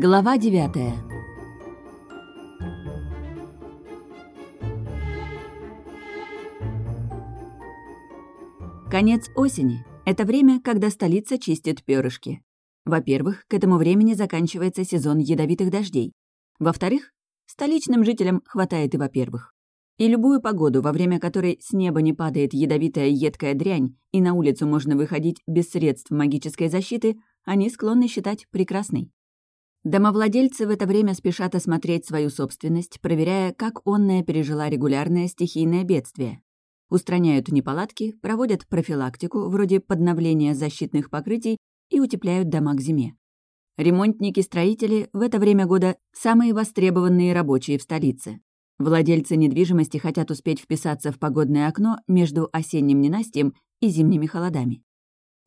Глава девятая Конец осени — это время, когда столица чистит перышки. Во-первых, к этому времени заканчивается сезон ядовитых дождей. Во-вторых, столичным жителям хватает и во-первых. И любую погоду, во время которой с неба не падает ядовитая едкая дрянь, и на улицу можно выходить без средств магической защиты, они склонны считать прекрасной. Домовладельцы в это время спешат осмотреть свою собственность, проверяя, как онная пережила регулярное стихийное бедствие. Устраняют неполадки, проводят профилактику, вроде подновления защитных покрытий, и утепляют дома к зиме. Ремонтники-строители в это время года – самые востребованные рабочие в столице. Владельцы недвижимости хотят успеть вписаться в погодное окно между осенним ненастьем и зимними холодами.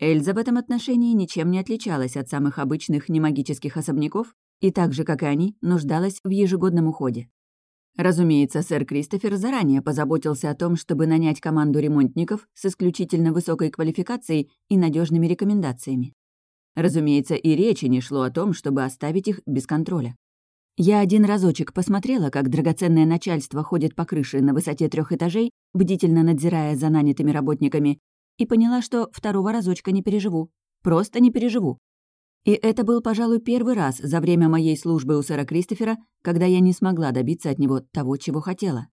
Эльза в этом отношении ничем не отличалась от самых обычных немагических особняков и так же, как и они, нуждалась в ежегодном уходе. Разумеется, сэр Кристофер заранее позаботился о том, чтобы нанять команду ремонтников с исключительно высокой квалификацией и надежными рекомендациями. Разумеется, и речи не шло о том, чтобы оставить их без контроля. Я один разочек посмотрела, как драгоценное начальство ходит по крыше на высоте трех этажей, бдительно надзирая за нанятыми работниками, и поняла, что второго разочка не переживу. Просто не переживу. И это был, пожалуй, первый раз за время моей службы у сэра Кристофера, когда я не смогла добиться от него того, чего хотела.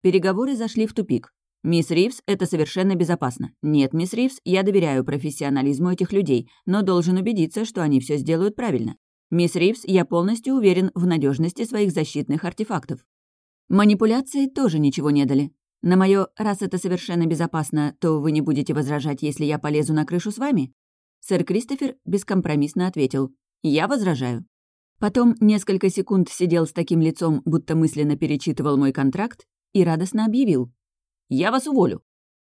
Переговоры зашли в тупик. «Мисс Ривз, это совершенно безопасно. Нет, мисс Ривз, я доверяю профессионализму этих людей, но должен убедиться, что они все сделают правильно. Мисс Ривз, я полностью уверен в надежности своих защитных артефактов». Манипуляции тоже ничего не дали. На мое «раз это совершенно безопасно, то вы не будете возражать, если я полезу на крышу с вами?» Сэр Кристофер бескомпромиссно ответил «Я возражаю». Потом несколько секунд сидел с таким лицом, будто мысленно перечитывал мой контракт, и радостно объявил «Я вас уволю».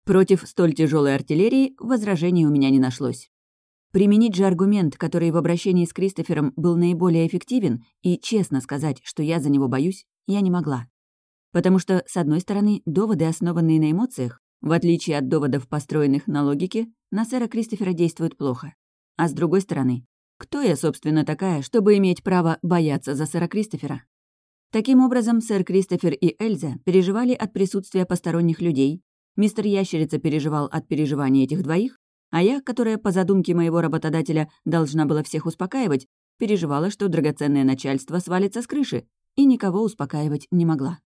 Против столь тяжелой артиллерии возражений у меня не нашлось. Применить же аргумент, который в обращении с Кристофером был наиболее эффективен, и честно сказать, что я за него боюсь, я не могла. Потому что, с одной стороны, доводы, основанные на эмоциях, в отличие от доводов, построенных на логике, на сэра Кристофера действуют плохо. А с другой стороны, кто я, собственно, такая, чтобы иметь право бояться за сэра Кристофера? Таким образом, сэр Кристофер и Эльза переживали от присутствия посторонних людей, мистер Ящерица переживал от переживаний этих двоих, а я, которая по задумке моего работодателя должна была всех успокаивать, переживала, что драгоценное начальство свалится с крыши, и никого успокаивать не могла.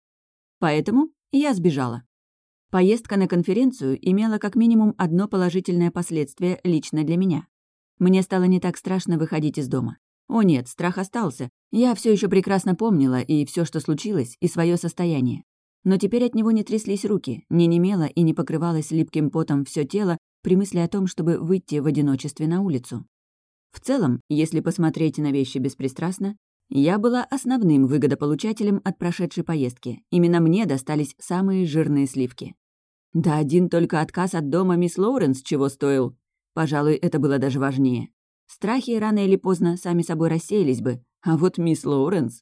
Поэтому я сбежала. Поездка на конференцию имела как минимум одно положительное последствие лично для меня. Мне стало не так страшно выходить из дома. О нет, страх остался. Я все еще прекрасно помнила и все, что случилось, и свое состояние. Но теперь от него не тряслись руки, не немело и не покрывалось липким потом все тело при мысли о том, чтобы выйти в одиночестве на улицу. В целом, если посмотреть на вещи беспристрастно, я была основным выгодополучателем от прошедшей поездки. Именно мне достались самые жирные сливки. Да один только отказ от дома мисс Лоуренс чего стоил. Пожалуй, это было даже важнее. Страхи рано или поздно сами собой рассеялись бы, а вот мисс Лоуренс...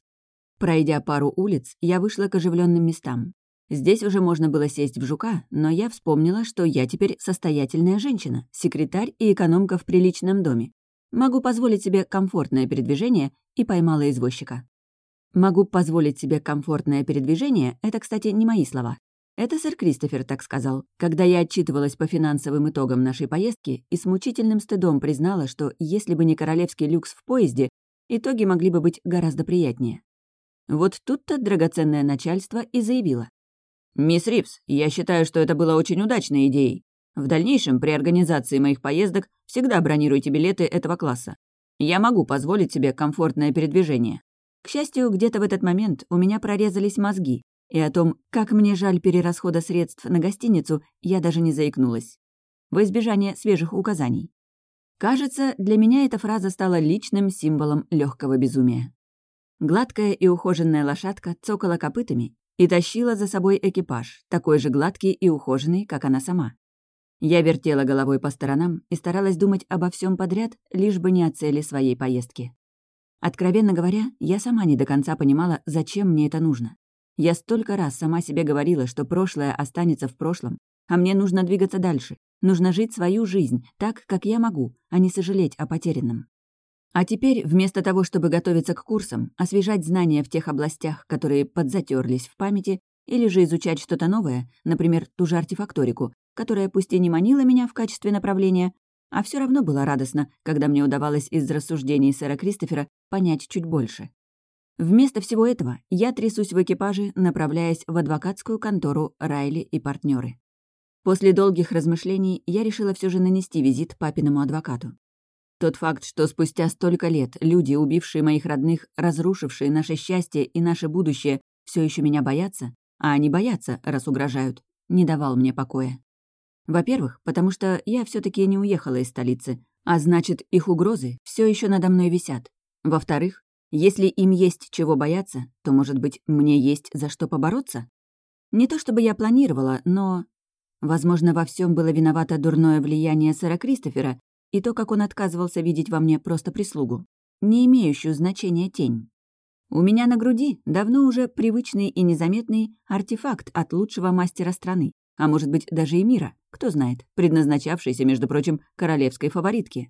Пройдя пару улиц, я вышла к оживленным местам. Здесь уже можно было сесть в жука, но я вспомнила, что я теперь состоятельная женщина, секретарь и экономка в приличном доме. Могу позволить себе комфортное передвижение и поймала извозчика. Могу позволить себе комфортное передвижение, это, кстати, не мои слова. Это сэр Кристофер так сказал, когда я отчитывалась по финансовым итогам нашей поездки и с мучительным стыдом признала, что если бы не королевский люкс в поезде, итоги могли бы быть гораздо приятнее. Вот тут-то драгоценное начальство и заявило. «Мисс Ривз, я считаю, что это было очень удачной идеей. В дальнейшем, при организации моих поездок, всегда бронируйте билеты этого класса. Я могу позволить себе комфортное передвижение. К счастью, где-то в этот момент у меня прорезались мозги, и о том, как мне жаль перерасхода средств на гостиницу, я даже не заикнулась. Во избежание свежих указаний. Кажется, для меня эта фраза стала личным символом легкого безумия. Гладкая и ухоженная лошадка цокала копытами и тащила за собой экипаж, такой же гладкий и ухоженный, как она сама. Я вертела головой по сторонам и старалась думать обо всем подряд, лишь бы не о цели своей поездки. Откровенно говоря, я сама не до конца понимала, зачем мне это нужно. Я столько раз сама себе говорила, что прошлое останется в прошлом, а мне нужно двигаться дальше, нужно жить свою жизнь так, как я могу, а не сожалеть о потерянном. А теперь, вместо того, чтобы готовиться к курсам, освежать знания в тех областях, которые подзатерлись в памяти, или же изучать что-то новое, например, ту же артефакторику, которая пусть и не манила меня в качестве направления, а все равно было радостно, когда мне удавалось из рассуждений сэра Кристофера понять чуть больше. Вместо всего этого я трясусь в экипаже, направляясь в адвокатскую контору Райли и партнеры. После долгих размышлений я решила все же нанести визит папиному адвокату. Тот факт, что спустя столько лет люди, убившие моих родных, разрушившие наше счастье и наше будущее, все еще меня боятся, а они боятся, раз угрожают, не давал мне покоя. Во-первых, потому что я все таки не уехала из столицы, а значит, их угрозы все еще надо мной висят. Во-вторых, если им есть чего бояться, то, может быть, мне есть за что побороться? Не то чтобы я планировала, но... Возможно, во всем было виновато дурное влияние сэра Кристофера и то, как он отказывался видеть во мне просто прислугу, не имеющую значения тень. У меня на груди давно уже привычный и незаметный артефакт от лучшего мастера страны, а может быть, даже и мира, кто знает, предназначавшийся, между прочим, королевской фаворитке.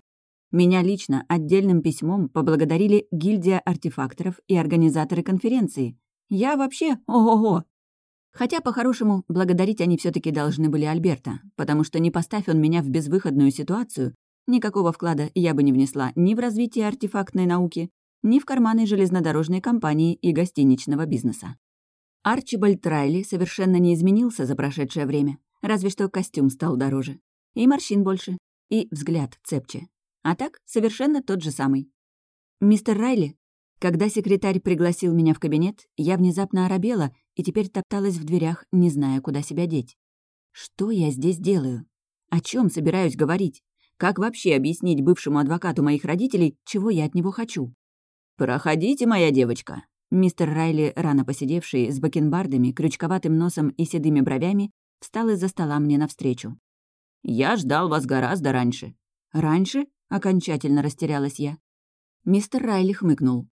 Меня лично отдельным письмом поблагодарили гильдия артефакторов и организаторы конференции. Я вообще ого-го! Хотя, по-хорошему, благодарить они все таки должны были Альберта, потому что не поставь он меня в безвыходную ситуацию, никакого вклада я бы не внесла ни в развитие артефактной науки, ни в карманы железнодорожной компании и гостиничного бизнеса. Арчибальд Райли совершенно не изменился за прошедшее время, разве что костюм стал дороже. И морщин больше, и взгляд цепче. А так, совершенно тот же самый. «Мистер Райли?» Когда секретарь пригласил меня в кабинет, я внезапно оробела и теперь топталась в дверях, не зная, куда себя деть. Что я здесь делаю? О чем собираюсь говорить? Как вообще объяснить бывшему адвокату моих родителей, чего я от него хочу? «Проходите, моя девочка», Мистер Райли, рано посидевший, с бакенбардами, крючковатым носом и седыми бровями, встал из-за стола мне навстречу. «Я ждал вас гораздо раньше». «Раньше?» — окончательно растерялась я. Мистер Райли хмыкнул.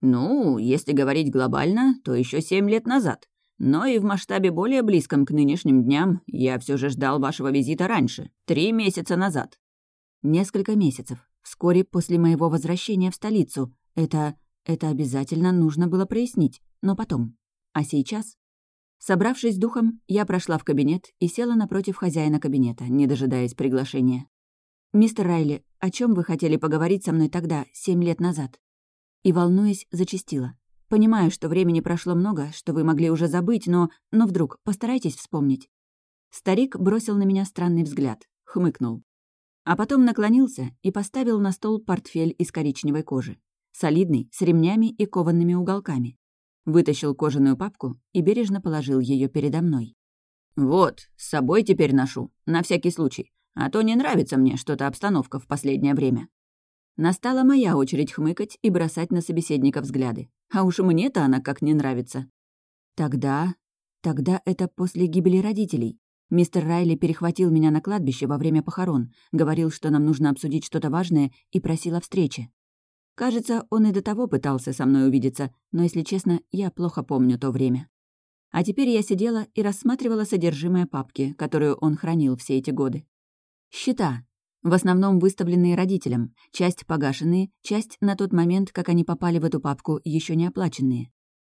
«Ну, если говорить глобально, то еще семь лет назад. Но и в масштабе более близком к нынешним дням я все же ждал вашего визита раньше, три месяца назад». «Несколько месяцев. Вскоре после моего возвращения в столицу. Это это обязательно нужно было прояснить, но потом. А сейчас? Собравшись духом, я прошла в кабинет и села напротив хозяина кабинета, не дожидаясь приглашения. «Мистер Райли, о чем вы хотели поговорить со мной тогда, семь лет назад?» И, волнуясь, зачастила. «Понимаю, что времени прошло много, что вы могли уже забыть, но... Но вдруг, постарайтесь вспомнить». Старик бросил на меня странный взгляд, хмыкнул. А потом наклонился и поставил на стол портфель из коричневой кожи солидный, с ремнями и коваными уголками. Вытащил кожаную папку и бережно положил ее передо мной. «Вот, с собой теперь ношу, на всякий случай, а то не нравится мне что-то обстановка в последнее время». Настала моя очередь хмыкать и бросать на собеседника взгляды. А уж мне-то она как не нравится. Тогда... Тогда это после гибели родителей. Мистер Райли перехватил меня на кладбище во время похорон, говорил, что нам нужно обсудить что-то важное, и просил о встрече. Кажется, он и до того пытался со мной увидеться, но, если честно, я плохо помню то время. А теперь я сидела и рассматривала содержимое папки, которую он хранил все эти годы. Счета. В основном выставленные родителям, часть погашенные, часть на тот момент, как они попали в эту папку, еще не оплаченные.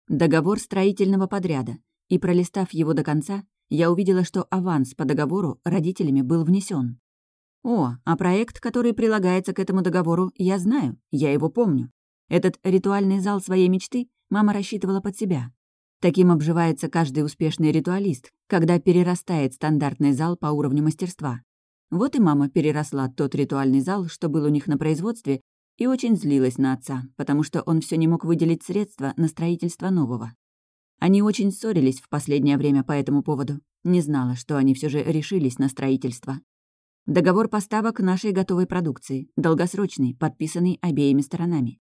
Договор строительного подряда. И пролистав его до конца, я увидела, что аванс по договору родителями был внесен. О, а проект, который прилагается к этому договору, я знаю, я его помню. Этот ритуальный зал своей мечты мама рассчитывала под себя. Таким обживается каждый успешный ритуалист, когда перерастает стандартный зал по уровню мастерства. Вот и мама переросла тот ритуальный зал, что был у них на производстве, и очень злилась на отца, потому что он все не мог выделить средства на строительство нового. Они очень ссорились в последнее время по этому поводу. Не знала, что они все же решились на строительство. Договор поставок нашей готовой продукции, долгосрочный, подписанный обеими сторонами.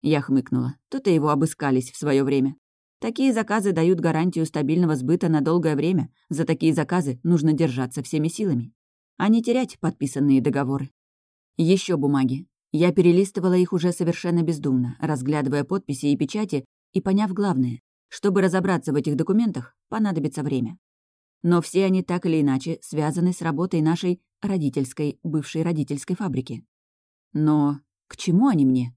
Я хмыкнула. Тут и его обыскались в свое время. Такие заказы дают гарантию стабильного сбыта на долгое время. За такие заказы нужно держаться всеми силами. А не терять подписанные договоры. Еще бумаги. Я перелистывала их уже совершенно бездумно, разглядывая подписи и печати и поняв главное. Чтобы разобраться в этих документах, понадобится время. Но все они так или иначе связаны с работой нашей родительской, бывшей родительской фабрики. Но К чему они мне?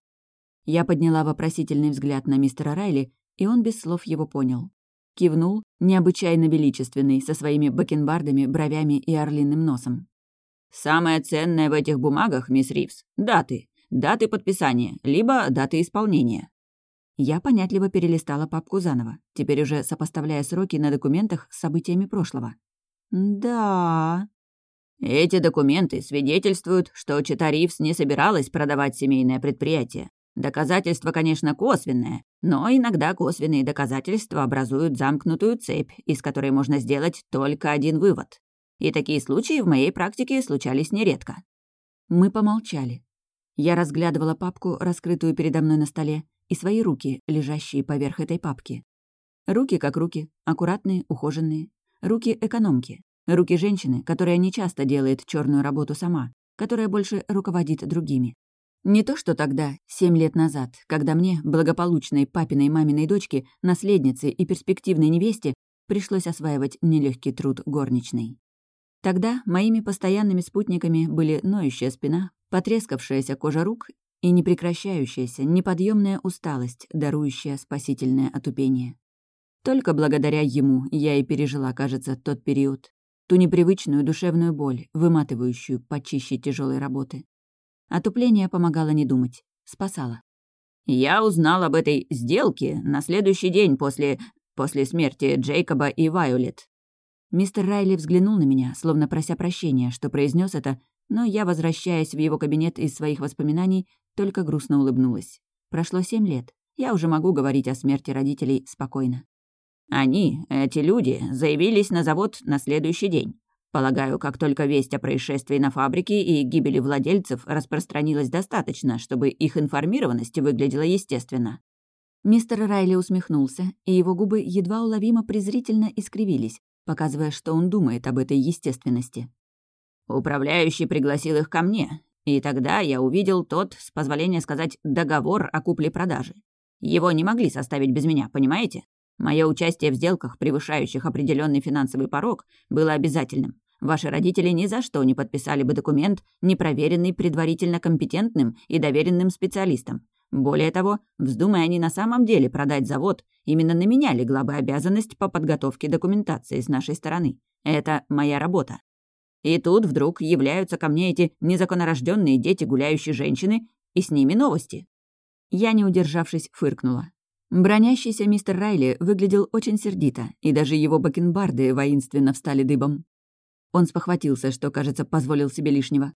Я подняла вопросительный взгляд на мистера Райли, и он без слов его понял. Кивнул, необычайно величественный, со своими бакенбардами, бровями и орлиным носом. «Самое ценное в этих бумагах, мисс Ривз, — даты. Даты подписания, либо даты исполнения». Я понятливо перелистала папку заново, теперь уже сопоставляя сроки на документах с событиями прошлого. «Да...» «Эти документы свидетельствуют, что Чита Ривз не собиралась продавать семейное предприятие. Доказательство, конечно, косвенное, но иногда косвенные доказательства образуют замкнутую цепь, из которой можно сделать только один вывод. И такие случаи в моей практике случались нередко. Мы помолчали. Я разглядывала папку, раскрытую передо мной на столе, и свои руки, лежащие поверх этой папки. Руки как руки, аккуратные, ухоженные. Руки экономки. Руки женщины, которая не часто делает черную работу сама, которая больше руководит другими. Не то что тогда, семь лет назад, когда мне, благополучной папиной маминой дочке, наследнице и перспективной невесте, пришлось осваивать нелегкий труд горничной. Тогда моими постоянными спутниками были ноющая спина, потрескавшаяся кожа рук и непрекращающаяся, неподъемная усталость, дарующая спасительное отупение. Только благодаря ему я и пережила, кажется, тот период, ту непривычную душевную боль, выматывающую почище тяжелой работы. Отупление помогало не думать, спасало. «Я узнал об этой сделке на следующий день после... после смерти Джейкоба и Вайолет». Мистер Райли взглянул на меня, словно прося прощения, что произнес это, но я, возвращаясь в его кабинет из своих воспоминаний, только грустно улыбнулась. Прошло семь лет. Я уже могу говорить о смерти родителей спокойно. Они, эти люди, заявились на завод на следующий день. Полагаю, как только весть о происшествии на фабрике и гибели владельцев распространилась достаточно, чтобы их информированность выглядела естественно. Мистер Райли усмехнулся, и его губы едва уловимо презрительно искривились, показывая, что он думает об этой естественности. Управляющий пригласил их ко мне, и тогда я увидел тот, с позволения сказать, договор о купле-продаже. Его не могли составить без меня, понимаете? Мое участие в сделках, превышающих определенный финансовый порог, было обязательным. Ваши родители ни за что не подписали бы документ, не проверенный предварительно компетентным и доверенным специалистом. Более того, вздумая они на самом деле продать завод, именно на меня легла бы обязанность по подготовке документации с нашей стороны. Это моя работа. И тут вдруг являются ко мне эти незаконнорожденные дети гуляющей женщины, и с ними новости. Я, не удержавшись, фыркнула. Бронящийся мистер Райли выглядел очень сердито, и даже его бакенбарды воинственно встали дыбом. Он спохватился, что, кажется, позволил себе лишнего.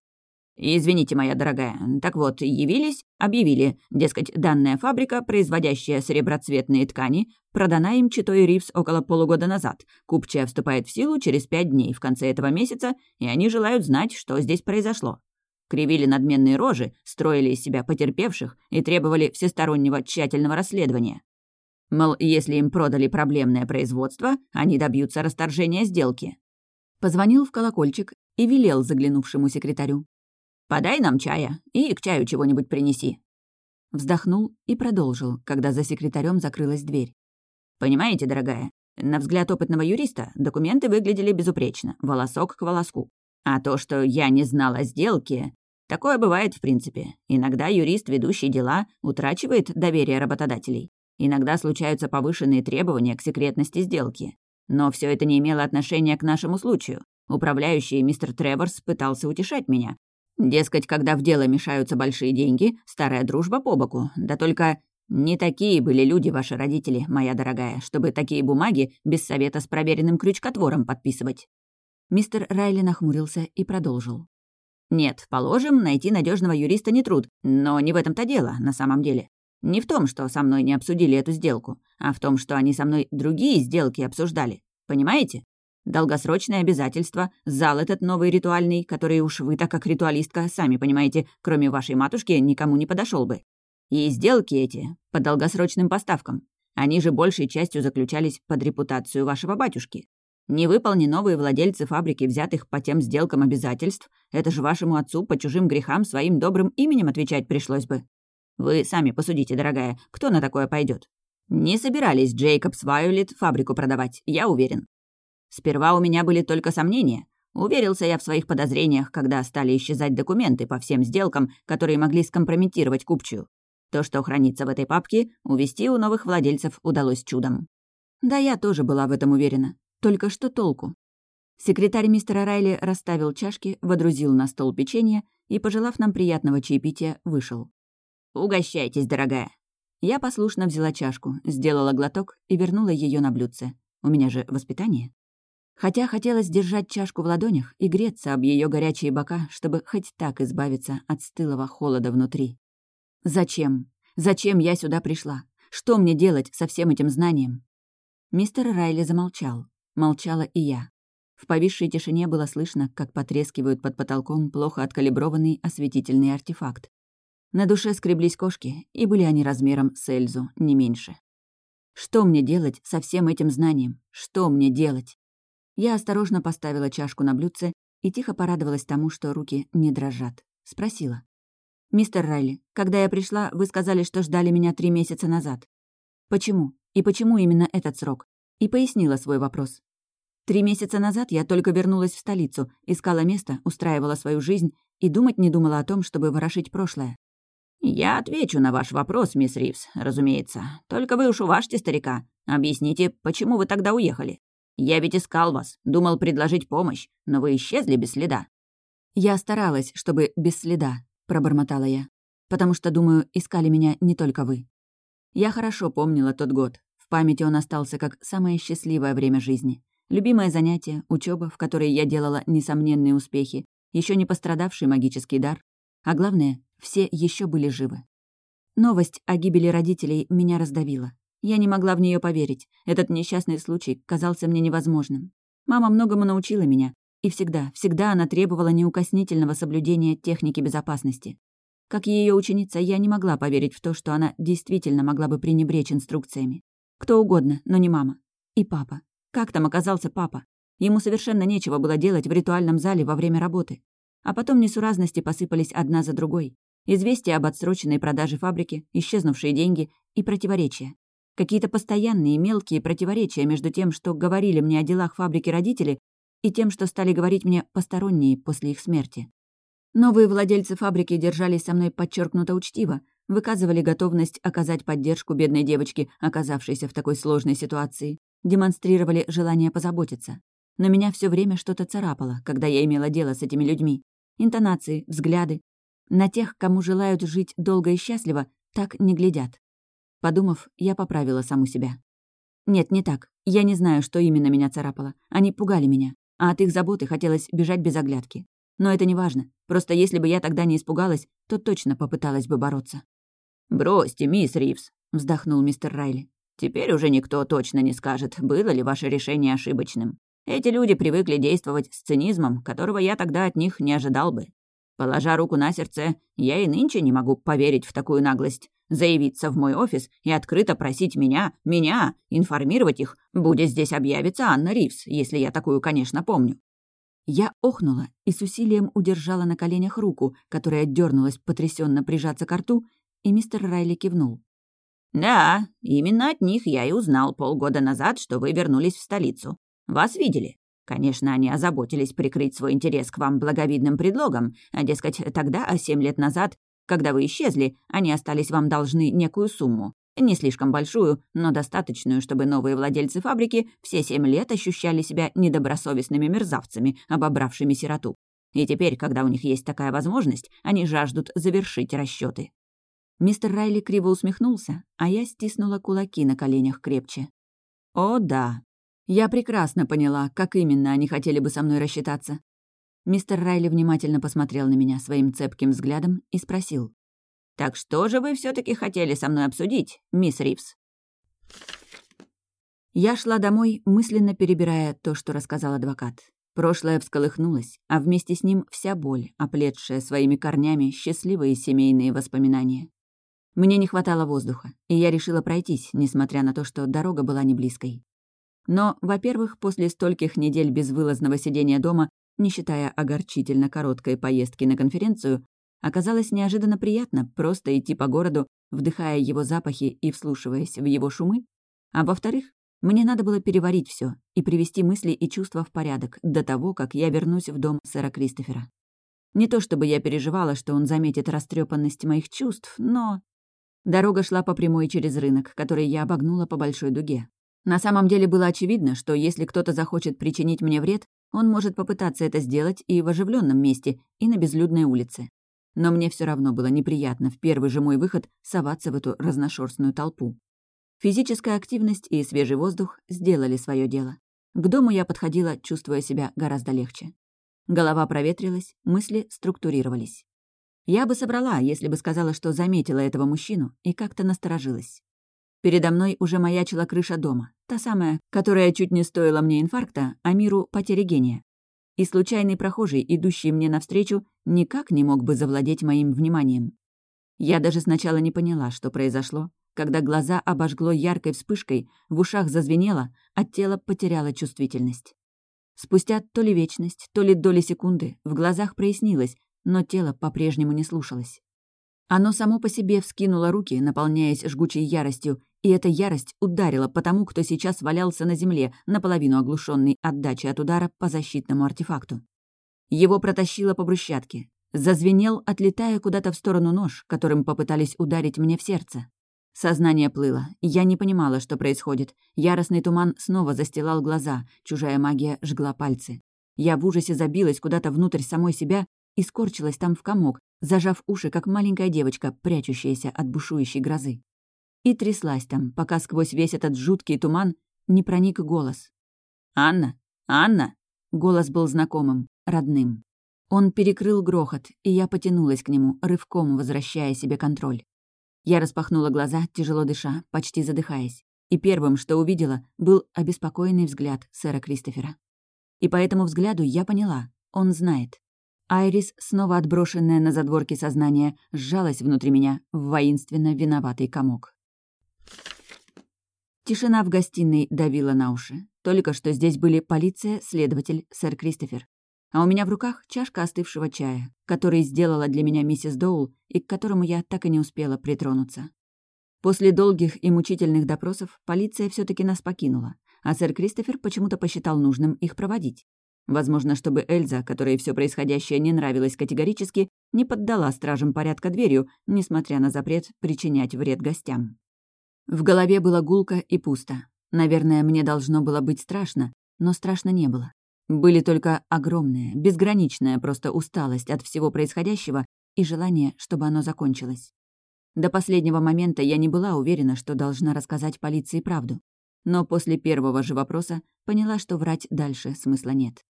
«Извините, моя дорогая. Так вот, явились, объявили, дескать, данная фабрика, производящая сереброцветные ткани, продана им Читой Ривз около полугода назад. Купчая вступает в силу через пять дней в конце этого месяца, и они желают знать, что здесь произошло кривили надменные рожи, строили из себя потерпевших и требовали всестороннего тщательного расследования. Мол, если им продали проблемное производство, они добьются расторжения сделки. Позвонил в колокольчик и велел заглянувшему секретарю. «Подай нам чая и к чаю чего-нибудь принеси». Вздохнул и продолжил, когда за секретарем закрылась дверь. «Понимаете, дорогая, на взгляд опытного юриста документы выглядели безупречно, волосок к волоску. А то, что я не знала о сделке, Такое бывает в принципе. Иногда юрист, ведущий дела, утрачивает доверие работодателей. Иногда случаются повышенные требования к секретности сделки. Но все это не имело отношения к нашему случаю. Управляющий мистер Треворс пытался утешать меня. Дескать, когда в дело мешаются большие деньги, старая дружба по боку. Да только не такие были люди ваши родители, моя дорогая, чтобы такие бумаги без совета с проверенным крючкотвором подписывать. Мистер Райли нахмурился и продолжил. Нет, положим, найти надежного юриста не труд, но не в этом-то дело, на самом деле. Не в том, что со мной не обсудили эту сделку, а в том, что они со мной другие сделки обсуждали. Понимаете? Долгосрочные обязательства, зал этот новый ритуальный, который уж вы так как ритуалистка, сами понимаете, кроме вашей матушки, никому не подошел бы. И сделки эти по долгосрочным поставкам. Они же большей частью заключались под репутацию вашего батюшки. Не выполни новые владельцы фабрики взятых по тем сделкам обязательств, это же вашему отцу по чужим грехам своим добрым именем отвечать пришлось бы. Вы сами посудите, дорогая, кто на такое пойдет? Не собирались Джейкобс Вайолет фабрику продавать, я уверен. Сперва у меня были только сомнения. Уверился я в своих подозрениях, когда стали исчезать документы по всем сделкам, которые могли скомпрометировать купчую. То, что хранится в этой папке, увести у новых владельцев удалось чудом. Да, я тоже была в этом уверена. Только что толку? Секретарь мистера Райли расставил чашки, водрузил на стол печенье и, пожелав нам приятного чаепития, вышел. «Угощайтесь, дорогая». Я послушно взяла чашку, сделала глоток и вернула ее на блюдце. У меня же воспитание. Хотя хотелось держать чашку в ладонях и греться об ее горячие бока, чтобы хоть так избавиться от стылого холода внутри. Зачем? Зачем я сюда пришла? Что мне делать со всем этим знанием? Мистер Райли замолчал. Молчала и я. В повисшей тишине было слышно, как потрескивают под потолком плохо откалиброванный осветительный артефакт. На душе скреблись кошки, и были они размером с Эльзу, не меньше. Что мне делать со всем этим знанием? Что мне делать? Я осторожно поставила чашку на блюдце и тихо порадовалась тому, что руки не дрожат. Спросила. «Мистер Райли, когда я пришла, вы сказали, что ждали меня три месяца назад. Почему? И почему именно этот срок?» И пояснила свой вопрос. Три месяца назад я только вернулась в столицу, искала место, устраивала свою жизнь и думать не думала о том, чтобы ворошить прошлое. «Я отвечу на ваш вопрос, мисс Ривз, разумеется. Только вы уж уважьте старика. Объясните, почему вы тогда уехали? Я ведь искал вас, думал предложить помощь, но вы исчезли без следа». «Я старалась, чтобы без следа», — пробормотала я. «Потому что, думаю, искали меня не только вы». Я хорошо помнила тот год. Памяти он остался как самое счастливое время жизни. Любимое занятие, учеба, в которой я делала несомненные успехи, еще не пострадавший магический дар. А главное, все еще были живы. Новость о гибели родителей меня раздавила. Я не могла в нее поверить. Этот несчастный случай казался мне невозможным. Мама многому научила меня, и всегда, всегда она требовала неукоснительного соблюдения техники безопасности. Как ее ученица, я не могла поверить в то, что она действительно могла бы пренебречь инструкциями. Кто угодно, но не мама. И папа. Как там оказался папа? Ему совершенно нечего было делать в ритуальном зале во время работы. А потом несуразности посыпались одна за другой. Известия об отсроченной продаже фабрики, исчезнувшие деньги и противоречия. Какие-то постоянные мелкие противоречия между тем, что говорили мне о делах фабрики родители, и тем, что стали говорить мне посторонние после их смерти. Новые владельцы фабрики держались со мной подчеркнуто учтиво, выказывали готовность оказать поддержку бедной девочке, оказавшейся в такой сложной ситуации, демонстрировали желание позаботиться. Но меня все время что-то царапало, когда я имела дело с этими людьми. Интонации, взгляды. На тех, кому желают жить долго и счастливо, так не глядят. Подумав, я поправила саму себя. Нет, не так. Я не знаю, что именно меня царапало. Они пугали меня, а от их заботы хотелось бежать без оглядки. Но это не важно. Просто если бы я тогда не испугалась, то точно попыталась бы бороться. «Бросьте, мисс Ривз», — вздохнул мистер Райли. «Теперь уже никто точно не скажет, было ли ваше решение ошибочным. Эти люди привыкли действовать с цинизмом, которого я тогда от них не ожидал бы. Положа руку на сердце, я и нынче не могу поверить в такую наглость заявиться в мой офис и открыто просить меня, меня, информировать их, будет здесь объявиться Анна Ривз, если я такую, конечно, помню. Я охнула и с усилием удержала на коленях руку, которая дернулась потрясенно прижаться к рту, и мистер Райли кивнул. «Да, именно от них я и узнал полгода назад, что вы вернулись в столицу. Вас видели. Конечно, они озаботились прикрыть свой интерес к вам благовидным предлогом, а, дескать, тогда, а семь лет назад, когда вы исчезли, они остались вам должны некую сумму. Не слишком большую, но достаточную, чтобы новые владельцы фабрики все семь лет ощущали себя недобросовестными мерзавцами, обобравшими сироту. И теперь, когда у них есть такая возможность, они жаждут завершить расчеты. Мистер Райли криво усмехнулся, а я стиснула кулаки на коленях крепче. «О, да. Я прекрасно поняла, как именно они хотели бы со мной рассчитаться. Мистер Райли внимательно посмотрел на меня своим цепким взглядом и спросил. «Так что же вы все таки хотели со мной обсудить, мисс Ривз?» Я шла домой, мысленно перебирая то, что рассказал адвокат. Прошлое всколыхнулось, а вместе с ним вся боль, оплетшая своими корнями счастливые семейные воспоминания. Мне не хватало воздуха, и я решила пройтись, несмотря на то, что дорога была не близкой. Но, во-первых, после стольких недель безвылазного сидения дома не считая огорчительно короткой поездки на конференцию, оказалось неожиданно приятно просто идти по городу, вдыхая его запахи и вслушиваясь в его шумы. А во-вторых, Мне надо было переварить все и привести мысли и чувства в порядок до того, как я вернусь в дом сэра Кристофера. Не то чтобы я переживала, что он заметит растрепанность моих чувств, но... Дорога шла по прямой через рынок, который я обогнула по большой дуге. На самом деле было очевидно, что если кто-то захочет причинить мне вред, он может попытаться это сделать и в оживленном месте, и на безлюдной улице. Но мне все равно было неприятно в первый же мой выход соваться в эту разношерстную толпу. Физическая активность и свежий воздух сделали свое дело. К дому я подходила, чувствуя себя гораздо легче. Голова проветрилась, мысли структурировались. Я бы собрала, если бы сказала, что заметила этого мужчину и как-то насторожилась. Передо мной уже маячила крыша дома, та самая, которая чуть не стоила мне инфаркта, а миру потери гения. И случайный прохожий, идущий мне навстречу, никак не мог бы завладеть моим вниманием. Я даже сначала не поняла, что произошло, когда глаза обожгло яркой вспышкой, в ушах зазвенело, а тело потеряло чувствительность. Спустя то ли вечность, то ли доли секунды в глазах прояснилось, но тело по-прежнему не слушалось. Оно само по себе вскинуло руки, наполняясь жгучей яростью, и эта ярость ударила по тому, кто сейчас валялся на земле, наполовину оглушенный отдачей от удара по защитному артефакту. Его протащило по брусчатке. Зазвенел, отлетая куда-то в сторону нож, которым попытались ударить мне в сердце. Сознание плыло. Я не понимала, что происходит. Яростный туман снова застилал глаза, чужая магия жгла пальцы. Я в ужасе забилась куда-то внутрь самой себя и скорчилась там в комок, зажав уши, как маленькая девочка, прячущаяся от бушующей грозы. И тряслась там, пока сквозь весь этот жуткий туман не проник голос. «Анна! Анна!» Голос был знакомым, родным. Он перекрыл грохот, и я потянулась к нему, рывком возвращая себе контроль. Я распахнула глаза, тяжело дыша, почти задыхаясь. И первым, что увидела, был обеспокоенный взгляд сэра Кристофера. И по этому взгляду я поняла, он знает. Айрис, снова отброшенная на задворки сознания, сжалась внутри меня в воинственно виноватый комок. Тишина в гостиной давила на уши. Только что здесь были полиция, следователь, сэр Кристофер а у меня в руках чашка остывшего чая, который сделала для меня миссис Доул и к которому я так и не успела притронуться. После долгих и мучительных допросов полиция все таки нас покинула, а сэр Кристофер почему-то посчитал нужным их проводить. Возможно, чтобы Эльза, которой все происходящее не нравилось категорически, не поддала стражам порядка дверью, несмотря на запрет причинять вред гостям. В голове было гулко и пусто. Наверное, мне должно было быть страшно, но страшно не было. Были только огромная, безграничная просто усталость от всего происходящего и желание, чтобы оно закончилось. До последнего момента я не была уверена, что должна рассказать полиции правду. Но после первого же вопроса поняла, что врать дальше смысла нет.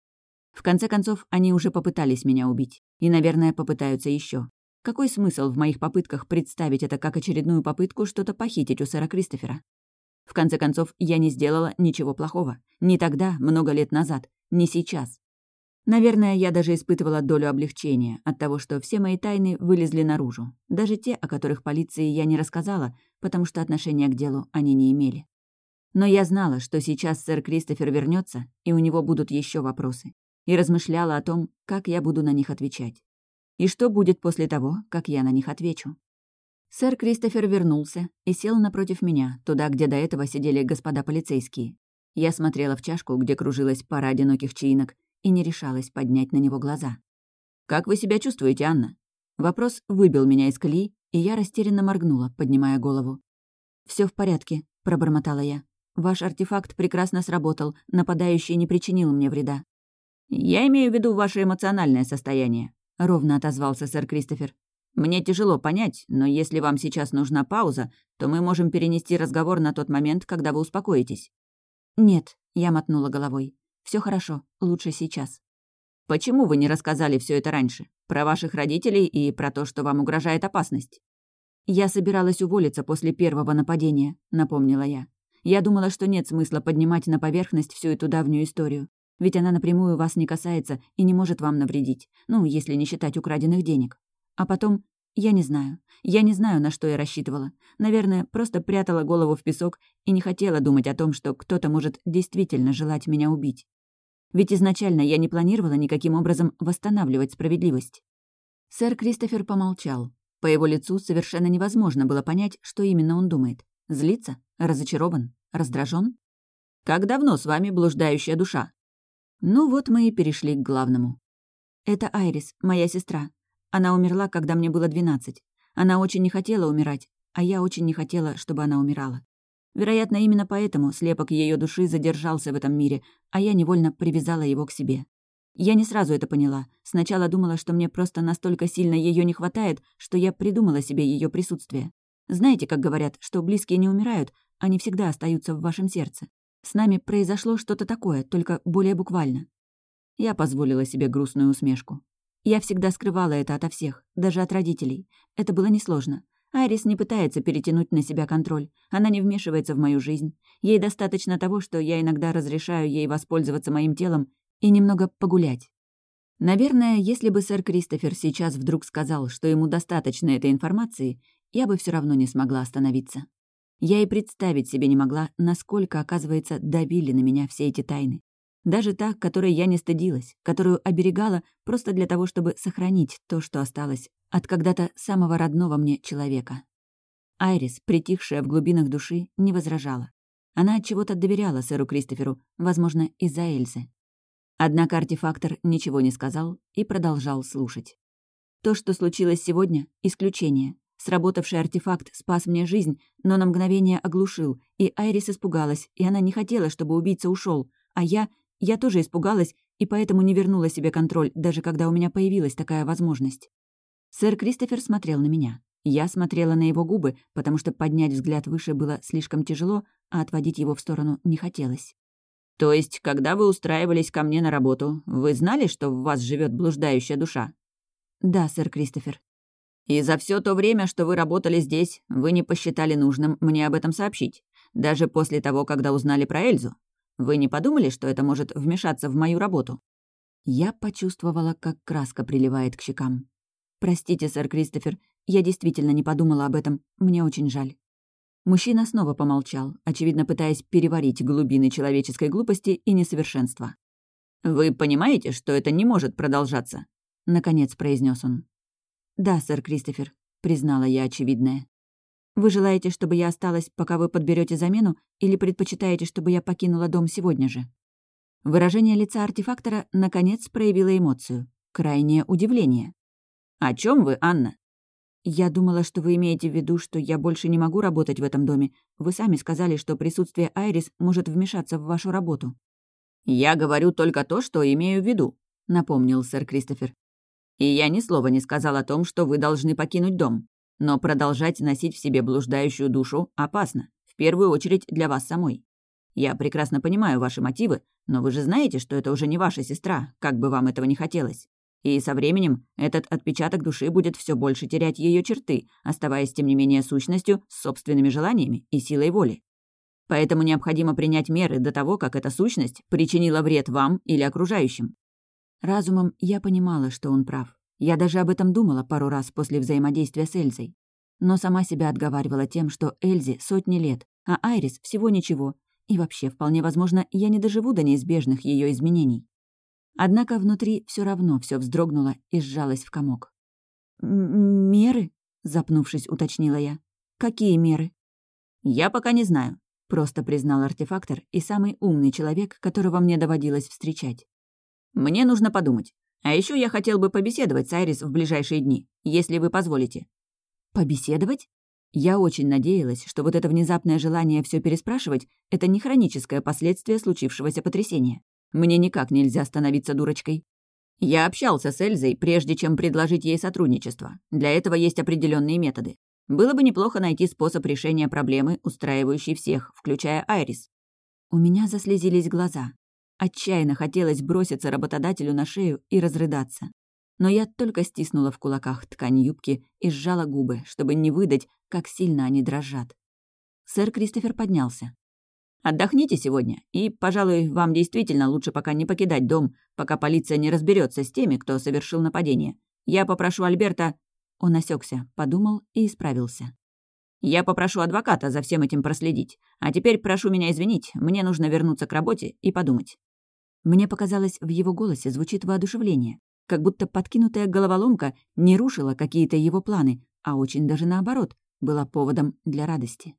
В конце концов, они уже попытались меня убить. И, наверное, попытаются еще. Какой смысл в моих попытках представить это как очередную попытку что-то похитить у сэра Кристофера? В конце концов, я не сделала ничего плохого. Ни тогда, много лет назад, не сейчас. Наверное, я даже испытывала долю облегчения от того, что все мои тайны вылезли наружу. Даже те, о которых полиции я не рассказала, потому что отношения к делу они не имели. Но я знала, что сейчас сэр Кристофер вернется, и у него будут еще вопросы. И размышляла о том, как я буду на них отвечать. И что будет после того, как я на них отвечу. Сэр Кристофер вернулся и сел напротив меня, туда, где до этого сидели господа полицейские. Я смотрела в чашку, где кружилась пара одиноких чаинок, и не решалась поднять на него глаза. «Как вы себя чувствуете, Анна?» Вопрос выбил меня из колеи, и я растерянно моргнула, поднимая голову. Все в порядке», — пробормотала я. «Ваш артефакт прекрасно сработал, нападающий не причинил мне вреда». «Я имею в виду ваше эмоциональное состояние», — ровно отозвался сэр Кристофер. Мне тяжело понять, но если вам сейчас нужна пауза, то мы можем перенести разговор на тот момент, когда вы успокоитесь». «Нет», — я мотнула головой. Все хорошо, лучше сейчас». «Почему вы не рассказали все это раньше? Про ваших родителей и про то, что вам угрожает опасность?» «Я собиралась уволиться после первого нападения», — напомнила я. «Я думала, что нет смысла поднимать на поверхность всю эту давнюю историю, ведь она напрямую вас не касается и не может вам навредить, ну, если не считать украденных денег. А потом, я не знаю. Я не знаю, на что я рассчитывала. Наверное, просто прятала голову в песок и не хотела думать о том, что кто-то может действительно желать меня убить. Ведь изначально я не планировала никаким образом восстанавливать справедливость. Сэр Кристофер помолчал. По его лицу совершенно невозможно было понять, что именно он думает. Злится? Разочарован? Раздражен? Как давно с вами блуждающая душа?» Ну вот мы и перешли к главному. «Это Айрис, моя сестра. Она умерла, когда мне было двенадцать. Она очень не хотела умирать, а я очень не хотела, чтобы она умирала. Вероятно, именно поэтому слепок ее души задержался в этом мире, а я невольно привязала его к себе. Я не сразу это поняла. Сначала думала, что мне просто настолько сильно ее не хватает, что я придумала себе ее присутствие. Знаете, как говорят, что близкие не умирают, они всегда остаются в вашем сердце. С нами произошло что-то такое, только более буквально. Я позволила себе грустную усмешку. Я всегда скрывала это ото всех, даже от родителей. Это было несложно. Айрис не пытается перетянуть на себя контроль. Она не вмешивается в мою жизнь. Ей достаточно того, что я иногда разрешаю ей воспользоваться моим телом и немного погулять. Наверное, если бы сэр Кристофер сейчас вдруг сказал, что ему достаточно этой информации, я бы все равно не смогла остановиться. Я и представить себе не могла, насколько, оказывается, давили на меня все эти тайны. Даже та, которой я не стыдилась, которую оберегала просто для того, чтобы сохранить то, что осталось от когда-то самого родного мне человека. Айрис, притихшая в глубинах души, не возражала. Она от чего-то доверяла сэру Кристоферу, возможно, из-за Эльзы. Однако артефактор ничего не сказал и продолжал слушать. То, что случилось сегодня — исключение. Сработавший артефакт спас мне жизнь, но на мгновение оглушил, и Айрис испугалась, и она не хотела, чтобы убийца ушел, а я я тоже испугалась и поэтому не вернула себе контроль, даже когда у меня появилась такая возможность. Сэр Кристофер смотрел на меня. Я смотрела на его губы, потому что поднять взгляд выше было слишком тяжело, а отводить его в сторону не хотелось. «То есть, когда вы устраивались ко мне на работу, вы знали, что в вас живет блуждающая душа?» «Да, сэр Кристофер». «И за все то время, что вы работали здесь, вы не посчитали нужным мне об этом сообщить, даже после того, когда узнали про Эльзу?» Вы не подумали, что это может вмешаться в мою работу?» Я почувствовала, как краска приливает к щекам. «Простите, сэр Кристофер, я действительно не подумала об этом. Мне очень жаль». Мужчина снова помолчал, очевидно пытаясь переварить глубины человеческой глупости и несовершенства. «Вы понимаете, что это не может продолжаться?» — наконец произнес он. «Да, сэр Кристофер», — признала я очевидное. Вы желаете, чтобы я осталась, пока вы подберете замену, или предпочитаете, чтобы я покинула дом сегодня же?» Выражение лица артефактора наконец проявило эмоцию. Крайнее удивление. «О чем вы, Анна?» «Я думала, что вы имеете в виду, что я больше не могу работать в этом доме. Вы сами сказали, что присутствие Айрис может вмешаться в вашу работу». «Я говорю только то, что имею в виду», — напомнил сэр Кристофер. «И я ни слова не сказал о том, что вы должны покинуть дом. Но продолжать носить в себе блуждающую душу опасно, в первую очередь для вас самой. Я прекрасно понимаю ваши мотивы, но вы же знаете, что это уже не ваша сестра, как бы вам этого не хотелось. И со временем этот отпечаток души будет все больше терять ее черты, оставаясь, тем не менее, сущностью с собственными желаниями и силой воли. Поэтому необходимо принять меры до того, как эта сущность причинила вред вам или окружающим. Разумом я понимала, что он прав. Я даже об этом думала пару раз после взаимодействия с Эльзой. Но сама себя отговаривала тем, что Эльзе сотни лет, а Айрис всего ничего. И вообще, вполне возможно, я не доживу до неизбежных ее изменений. Однако внутри все равно все вздрогнуло и сжалось в комок. «Меры?» — запнувшись, уточнила я. «Какие меры?» «Я пока не знаю», — просто признал артефактор и самый умный человек, которого мне доводилось встречать. «Мне нужно подумать. А еще я хотел бы побеседовать с Айрис в ближайшие дни, если вы позволите». «Побеседовать?» Я очень надеялась, что вот это внезапное желание все переспрашивать — это не хроническое последствие случившегося потрясения. Мне никак нельзя становиться дурочкой. Я общался с Эльзой, прежде чем предложить ей сотрудничество. Для этого есть определенные методы. Было бы неплохо найти способ решения проблемы, устраивающей всех, включая Айрис. У меня заслезились глаза. Отчаянно хотелось броситься работодателю на шею и разрыдаться. Но я только стиснула в кулаках ткань юбки и сжала губы, чтобы не выдать, как сильно они дрожат. Сэр Кристофер поднялся. «Отдохните сегодня, и, пожалуй, вам действительно лучше пока не покидать дом, пока полиция не разберется с теми, кто совершил нападение. Я попрошу Альберта...» Он осекся, подумал и исправился. «Я попрошу адвоката за всем этим проследить. А теперь прошу меня извинить, мне нужно вернуться к работе и подумать». Мне показалось, в его голосе звучит воодушевление, как будто подкинутая головоломка не рушила какие-то его планы, а очень даже наоборот, была поводом для радости.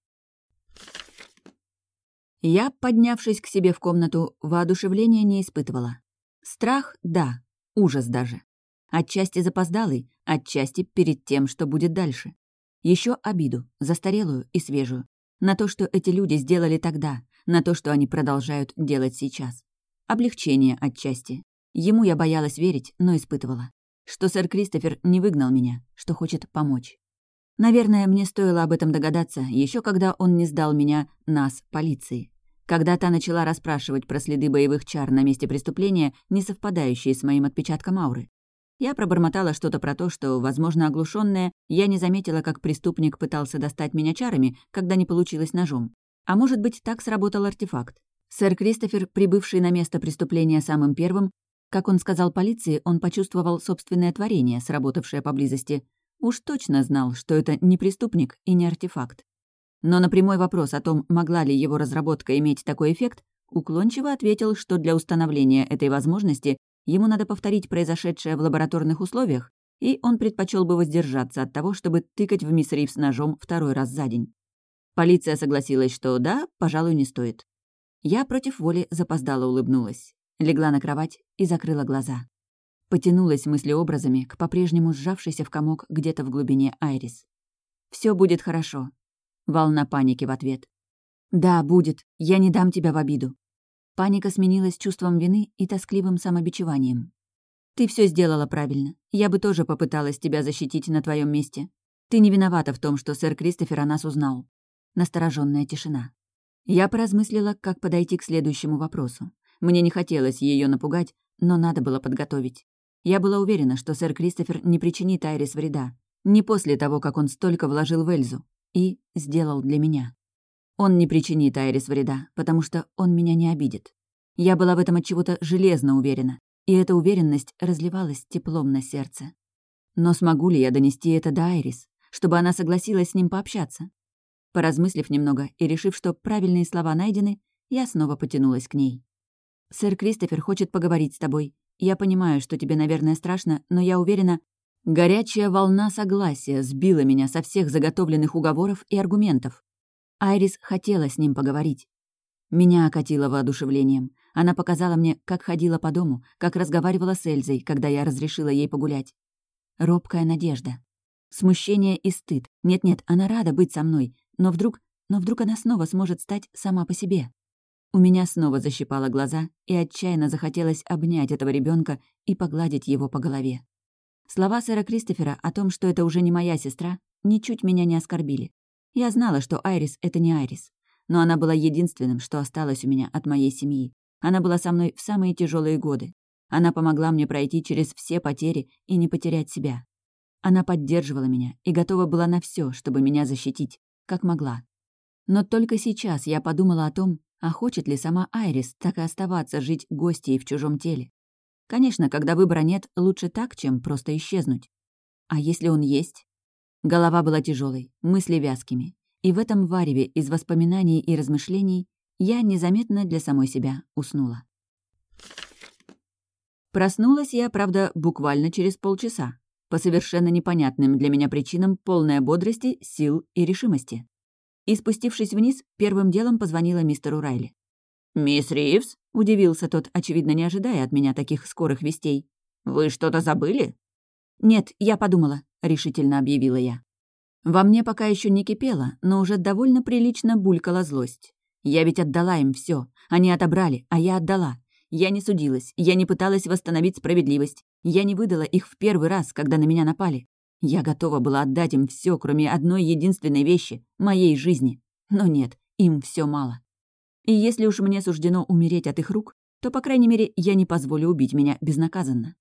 Я, поднявшись к себе в комнату, воодушевления не испытывала. Страх — да, ужас даже. Отчасти запоздалый, отчасти перед тем, что будет дальше. Еще обиду, застарелую и свежую. На то, что эти люди сделали тогда, на то, что они продолжают делать сейчас. Облегчение отчасти. Ему я боялась верить, но испытывала. Что сэр Кристофер не выгнал меня, что хочет помочь. Наверное, мне стоило об этом догадаться, еще когда он не сдал меня, нас, полиции. Когда та начала расспрашивать про следы боевых чар на месте преступления, не совпадающие с моим отпечатком ауры. Я пробормотала что-то про то, что, возможно, оглушенная, я не заметила, как преступник пытался достать меня чарами, когда не получилось ножом. А может быть, так сработал артефакт. Сэр Кристофер, прибывший на место преступления самым первым, как он сказал полиции, он почувствовал собственное творение, сработавшее поблизости. Уж точно знал, что это не преступник и не артефакт. Но на прямой вопрос о том, могла ли его разработка иметь такой эффект, уклончиво ответил, что для установления этой возможности Ему надо повторить произошедшее в лабораторных условиях, и он предпочел бы воздержаться от того, чтобы тыкать в мисс Ривз ножом второй раз за день. Полиция согласилась, что да, пожалуй, не стоит. Я против воли запоздало улыбнулась, легла на кровать и закрыла глаза. Потянулась мыслеобразами к по-прежнему сжавшейся в комок где-то в глубине Айрис. Все будет хорошо». Волна паники в ответ. «Да, будет. Я не дам тебя в обиду. Паника сменилась чувством вины и тоскливым самобичеванием. «Ты все сделала правильно. Я бы тоже попыталась тебя защитить на твоем месте. Ты не виновата в том, что сэр Кристофер о нас узнал». Настороженная тишина. Я поразмыслила, как подойти к следующему вопросу. Мне не хотелось ее напугать, но надо было подготовить. Я была уверена, что сэр Кристофер не причинит Айрис вреда. Не после того, как он столько вложил в Эльзу. И сделал для меня. Он не причинит Айрис вреда, потому что он меня не обидит. Я была в этом от чего-то железно уверена, и эта уверенность разливалась теплом на сердце. Но смогу ли я донести это до Айрис, чтобы она согласилась с ним пообщаться? Поразмыслив немного и решив, что правильные слова найдены, я снова потянулась к ней. «Сэр Кристофер хочет поговорить с тобой. Я понимаю, что тебе, наверное, страшно, но я уверена...» Горячая волна согласия сбила меня со всех заготовленных уговоров и аргументов. Айрис хотела с ним поговорить. Меня окатило воодушевлением. Она показала мне, как ходила по дому, как разговаривала с Эльзой, когда я разрешила ей погулять. Робкая надежда. Смущение и стыд. Нет-нет, она рада быть со мной, но вдруг... Но вдруг она снова сможет стать сама по себе. У меня снова защипало глаза, и отчаянно захотелось обнять этого ребенка и погладить его по голове. Слова сэра Кристофера о том, что это уже не моя сестра, ничуть меня не оскорбили. Я знала, что Айрис — это не Айрис. Но она была единственным, что осталось у меня от моей семьи. Она была со мной в самые тяжелые годы. Она помогла мне пройти через все потери и не потерять себя. Она поддерживала меня и готова была на все, чтобы меня защитить, как могла. Но только сейчас я подумала о том, а хочет ли сама Айрис так и оставаться жить гостьей в чужом теле. Конечно, когда выбора нет, лучше так, чем просто исчезнуть. А если он есть? Голова была тяжелой, мысли вязкими. И в этом вареве из воспоминаний и размышлений я незаметно для самой себя уснула. Проснулась я, правда, буквально через полчаса, по совершенно непонятным для меня причинам полная бодрости, сил и решимости. И спустившись вниз, первым делом позвонила мистеру Райли. «Мисс Ривз?» — удивился тот, очевидно, не ожидая от меня таких скорых вестей. «Вы что-то забыли?» «Нет, я подумала», — решительно объявила я. Во мне пока еще не кипело, но уже довольно прилично булькала злость. Я ведь отдала им все. Они отобрали, а я отдала. Я не судилась, я не пыталась восстановить справедливость. Я не выдала их в первый раз, когда на меня напали. Я готова была отдать им все, кроме одной единственной вещи — моей жизни. Но нет, им все мало. И если уж мне суждено умереть от их рук, то, по крайней мере, я не позволю убить меня безнаказанно.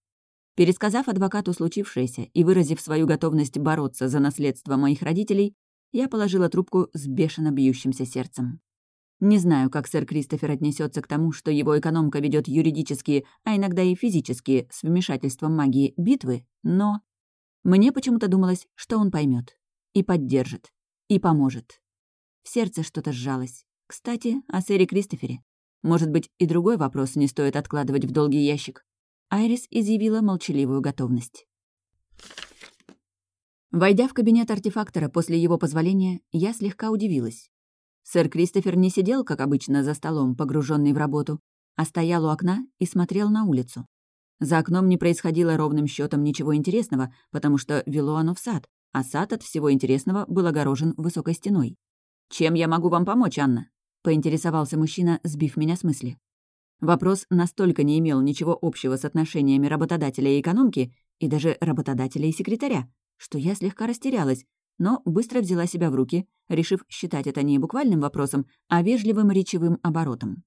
Пересказав адвокату случившееся и выразив свою готовность бороться за наследство моих родителей, я положила трубку с бешено бьющимся сердцем. Не знаю, как сэр Кристофер отнесется к тому, что его экономка ведет юридические, а иногда и физические, с вмешательством магии, битвы, но... Мне почему-то думалось, что он поймет и поддержит, и поможет. В сердце что-то сжалось. Кстати, о сэре Кристофере. Может быть, и другой вопрос не стоит откладывать в долгий ящик. Айрис изъявила молчаливую готовность. Войдя в кабинет артефактора после его позволения, я слегка удивилась. Сэр Кристофер не сидел, как обычно, за столом, погруженный в работу, а стоял у окна и смотрел на улицу. За окном не происходило ровным счетом ничего интересного, потому что вело оно в сад, а сад от всего интересного был огорожен высокой стеной. «Чем я могу вам помочь, Анна?» — поинтересовался мужчина, сбив меня с мысли. Вопрос настолько не имел ничего общего с отношениями работодателя и экономки, и даже работодателя и секретаря, что я слегка растерялась, но быстро взяла себя в руки, решив считать это не буквальным вопросом, а вежливым речевым оборотом.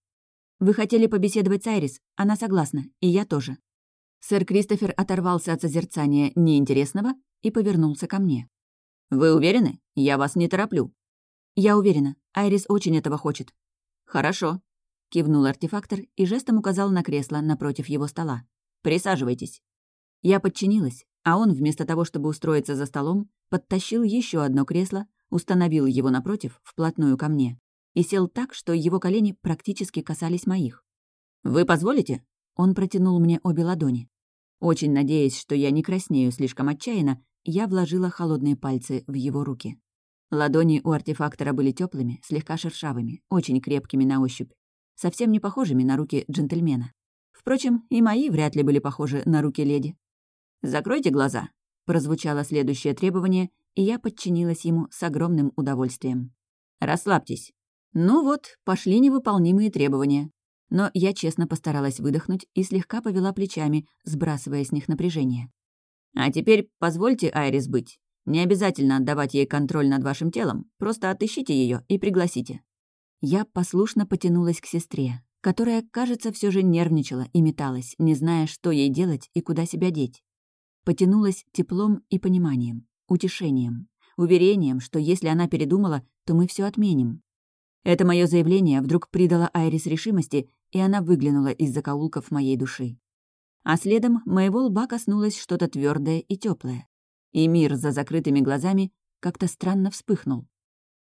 «Вы хотели побеседовать с Айрис? Она согласна, и я тоже». Сэр Кристофер оторвался от созерцания неинтересного и повернулся ко мне. «Вы уверены? Я вас не тороплю». «Я уверена. Айрис очень этого хочет». «Хорошо», — кивнул артефактор и жестом указал на кресло напротив его стола. «Присаживайтесь». Я подчинилась, а он, вместо того, чтобы устроиться за столом, подтащил еще одно кресло, установил его напротив, вплотную ко мне, и сел так, что его колени практически касались моих. «Вы позволите?» Он протянул мне обе ладони. Очень надеясь, что я не краснею слишком отчаянно, я вложила холодные пальцы в его руки. Ладони у артефактора были теплыми, слегка шершавыми, очень крепкими на ощупь, совсем не похожими на руки джентльмена. Впрочем, и мои вряд ли были похожи на руки леди. «Закройте глаза», — прозвучало следующее требование, и я подчинилась ему с огромным удовольствием. «Расслабьтесь». Ну вот, пошли невыполнимые требования. Но я честно постаралась выдохнуть и слегка повела плечами, сбрасывая с них напряжение. А теперь позвольте Айрис быть. Не обязательно отдавать ей контроль над вашим телом, просто отыщите ее и пригласите». Я послушно потянулась к сестре, которая, кажется, все же нервничала и металась, не зная, что ей делать и куда себя деть. Потянулась теплом и пониманием, утешением, уверением, что если она передумала, то мы все отменим. Это мое заявление вдруг придало Айрис решимости, и она выглянула из закоулков моей души а следом моего лба коснулось что-то твердое и теплое. И мир за закрытыми глазами как-то странно вспыхнул.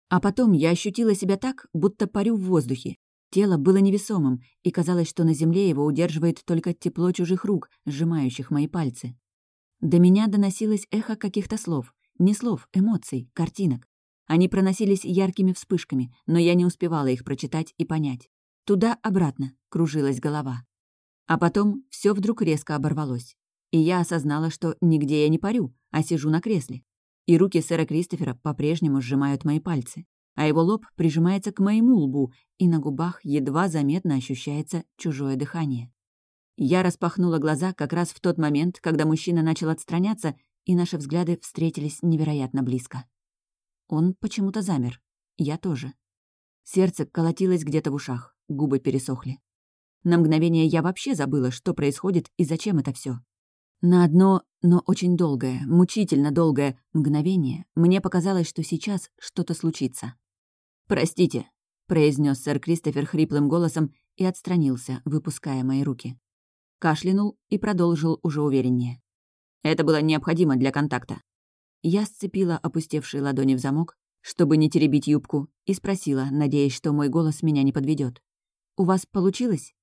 А потом я ощутила себя так, будто парю в воздухе. Тело было невесомым, и казалось, что на земле его удерживает только тепло чужих рук, сжимающих мои пальцы. До меня доносилось эхо каких-то слов. Не слов, эмоций, картинок. Они проносились яркими вспышками, но я не успевала их прочитать и понять. Туда-обратно кружилась голова. А потом все вдруг резко оборвалось. И я осознала, что нигде я не парю, а сижу на кресле. И руки сэра Кристофера по-прежнему сжимают мои пальцы, а его лоб прижимается к моему лбу, и на губах едва заметно ощущается чужое дыхание. Я распахнула глаза как раз в тот момент, когда мужчина начал отстраняться, и наши взгляды встретились невероятно близко. Он почему-то замер. Я тоже. Сердце колотилось где-то в ушах, губы пересохли. На мгновение я вообще забыла, что происходит и зачем это все. На одно, но очень долгое, мучительно долгое мгновение мне показалось, что сейчас что-то случится. «Простите», — произнес сэр Кристофер хриплым голосом и отстранился, выпуская мои руки. Кашлянул и продолжил уже увереннее. «Это было необходимо для контакта». Я сцепила опустевшие ладони в замок, чтобы не теребить юбку, и спросила, надеясь, что мой голос меня не подведет. «У вас получилось?»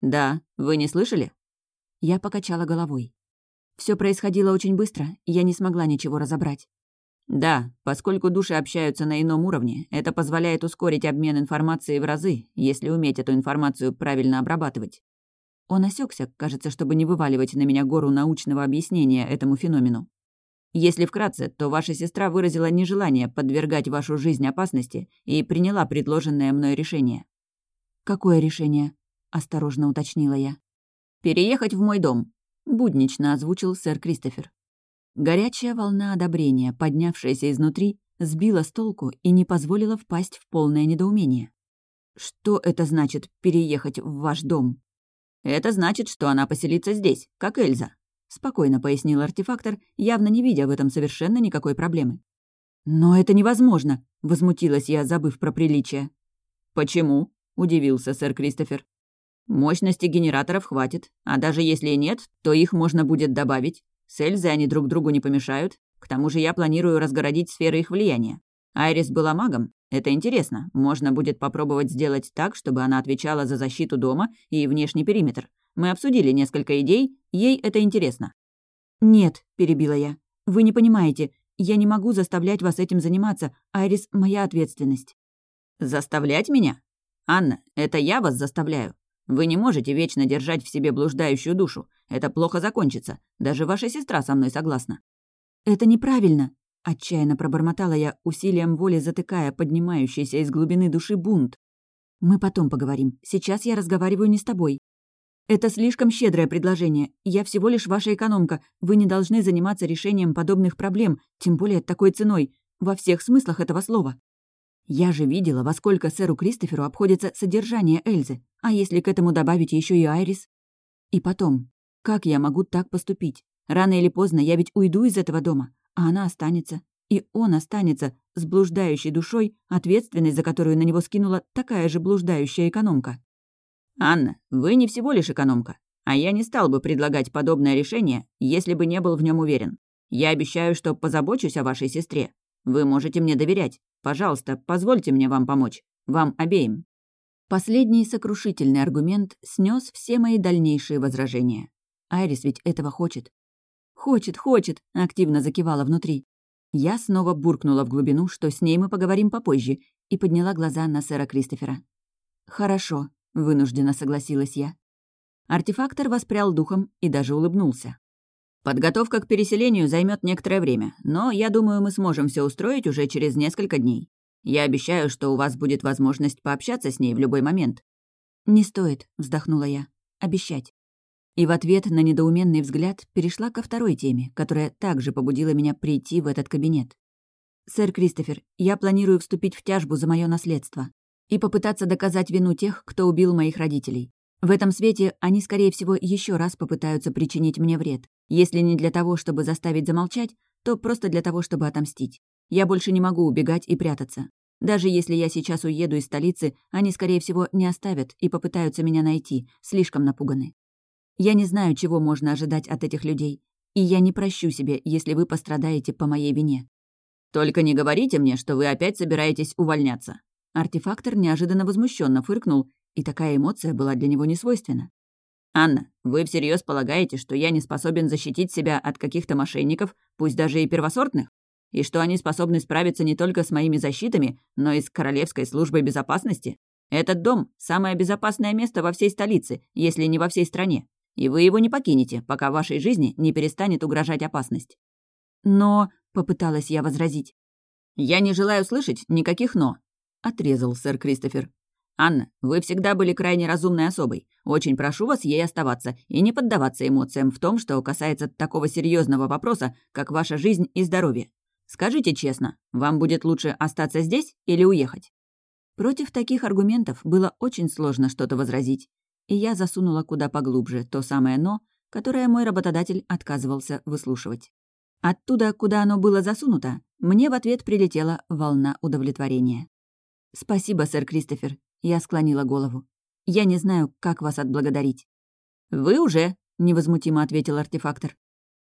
«Да, вы не слышали?» Я покачала головой. Все происходило очень быстро, я не смогла ничего разобрать. Да, поскольку души общаются на ином уровне, это позволяет ускорить обмен информацией в разы, если уметь эту информацию правильно обрабатывать. Он осекся, кажется, чтобы не вываливать на меня гору научного объяснения этому феномену. Если вкратце, то ваша сестра выразила нежелание подвергать вашу жизнь опасности и приняла предложенное мной решение. Какое решение? осторожно уточнила я. «Переехать в мой дом», — буднично озвучил сэр Кристофер. Горячая волна одобрения, поднявшаяся изнутри, сбила с толку и не позволила впасть в полное недоумение. «Что это значит «переехать в ваш дом»?» «Это значит, что она поселится здесь, как Эльза», — спокойно пояснил артефактор, явно не видя в этом совершенно никакой проблемы. «Но это невозможно», — возмутилась я, забыв про приличие. «Почему?» — удивился сэр Кристофер. Мощности генераторов хватит, а даже если и нет, то их можно будет добавить. С Эльзой они друг другу не помешают. К тому же я планирую разгородить сферы их влияния. Айрис была магом. Это интересно. Можно будет попробовать сделать так, чтобы она отвечала за защиту дома и внешний периметр. Мы обсудили несколько идей, ей это интересно. «Нет», — перебила я. «Вы не понимаете. Я не могу заставлять вас этим заниматься. Айрис — моя ответственность». «Заставлять меня? Анна, это я вас заставляю. Вы не можете вечно держать в себе блуждающую душу. Это плохо закончится. Даже ваша сестра со мной согласна». «Это неправильно», — отчаянно пробормотала я, усилием воли затыкая поднимающийся из глубины души бунт. «Мы потом поговорим. Сейчас я разговариваю не с тобой. Это слишком щедрое предложение. Я всего лишь ваша экономка. Вы не должны заниматься решением подобных проблем, тем более такой ценой, во всех смыслах этого слова. Я же видела, во сколько сэру Кристоферу обходится содержание Эльзы, а если к этому добавить еще и Айрис? И потом, как я могу так поступить? Рано или поздно я ведь уйду из этого дома, а она останется. И он останется с блуждающей душой, ответственность за которую на него скинула такая же блуждающая экономка. «Анна, вы не всего лишь экономка, а я не стал бы предлагать подобное решение, если бы не был в нем уверен. Я обещаю, что позабочусь о вашей сестре. Вы можете мне доверять. Пожалуйста, позвольте мне вам помочь. Вам обеим». Последний сокрушительный аргумент снес все мои дальнейшие возражения. Айрис ведь этого хочет. «Хочет, хочет!» — активно закивала внутри. Я снова буркнула в глубину, что с ней мы поговорим попозже, и подняла глаза на сэра Кристофера. «Хорошо», — вынужденно согласилась я. Артефактор воспрял духом и даже улыбнулся. «Подготовка к переселению займет некоторое время, но я думаю, мы сможем все устроить уже через несколько дней. Я обещаю, что у вас будет возможность пообщаться с ней в любой момент». «Не стоит», — вздохнула я. «Обещать». И в ответ на недоуменный взгляд перешла ко второй теме, которая также побудила меня прийти в этот кабинет. «Сэр Кристофер, я планирую вступить в тяжбу за мое наследство и попытаться доказать вину тех, кто убил моих родителей. В этом свете они, скорее всего, еще раз попытаются причинить мне вред. Если не для того, чтобы заставить замолчать, то просто для того, чтобы отомстить. Я больше не могу убегать и прятаться. Даже если я сейчас уеду из столицы, они, скорее всего, не оставят и попытаются меня найти, слишком напуганы. Я не знаю, чего можно ожидать от этих людей, и я не прощу себе, если вы пострадаете по моей вине. Только не говорите мне, что вы опять собираетесь увольняться. Артефактор неожиданно возмущенно фыркнул, и такая эмоция была для него несвойственна. «Анна, вы всерьез полагаете, что я не способен защитить себя от каких-то мошенников, пусть даже и первосортных? И что они способны справиться не только с моими защитами, но и с Королевской службой безопасности? Этот дом — самое безопасное место во всей столице, если не во всей стране. И вы его не покинете, пока вашей жизни не перестанет угрожать опасность». «Но...» — попыталась я возразить. «Я не желаю слышать никаких «но» отрезал сэр Кристофер. «Анна, вы всегда были крайне разумной особой. Очень прошу вас ей оставаться и не поддаваться эмоциям в том, что касается такого серьезного вопроса, как ваша жизнь и здоровье. Скажите честно, вам будет лучше остаться здесь или уехать?» Против таких аргументов было очень сложно что-то возразить, и я засунула куда поглубже то самое «но», которое мой работодатель отказывался выслушивать. Оттуда, куда оно было засунуто, мне в ответ прилетела волна удовлетворения. «Спасибо, сэр Кристофер», — я склонила голову. «Я не знаю, как вас отблагодарить». «Вы уже», — невозмутимо ответил артефактор.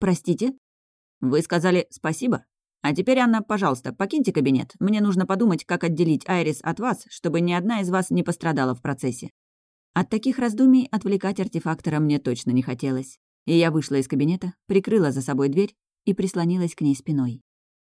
«Простите?» «Вы сказали «спасибо». А теперь, Анна, пожалуйста, покиньте кабинет. Мне нужно подумать, как отделить Айрис от вас, чтобы ни одна из вас не пострадала в процессе». От таких раздумий отвлекать артефактора мне точно не хотелось. И я вышла из кабинета, прикрыла за собой дверь и прислонилась к ней спиной.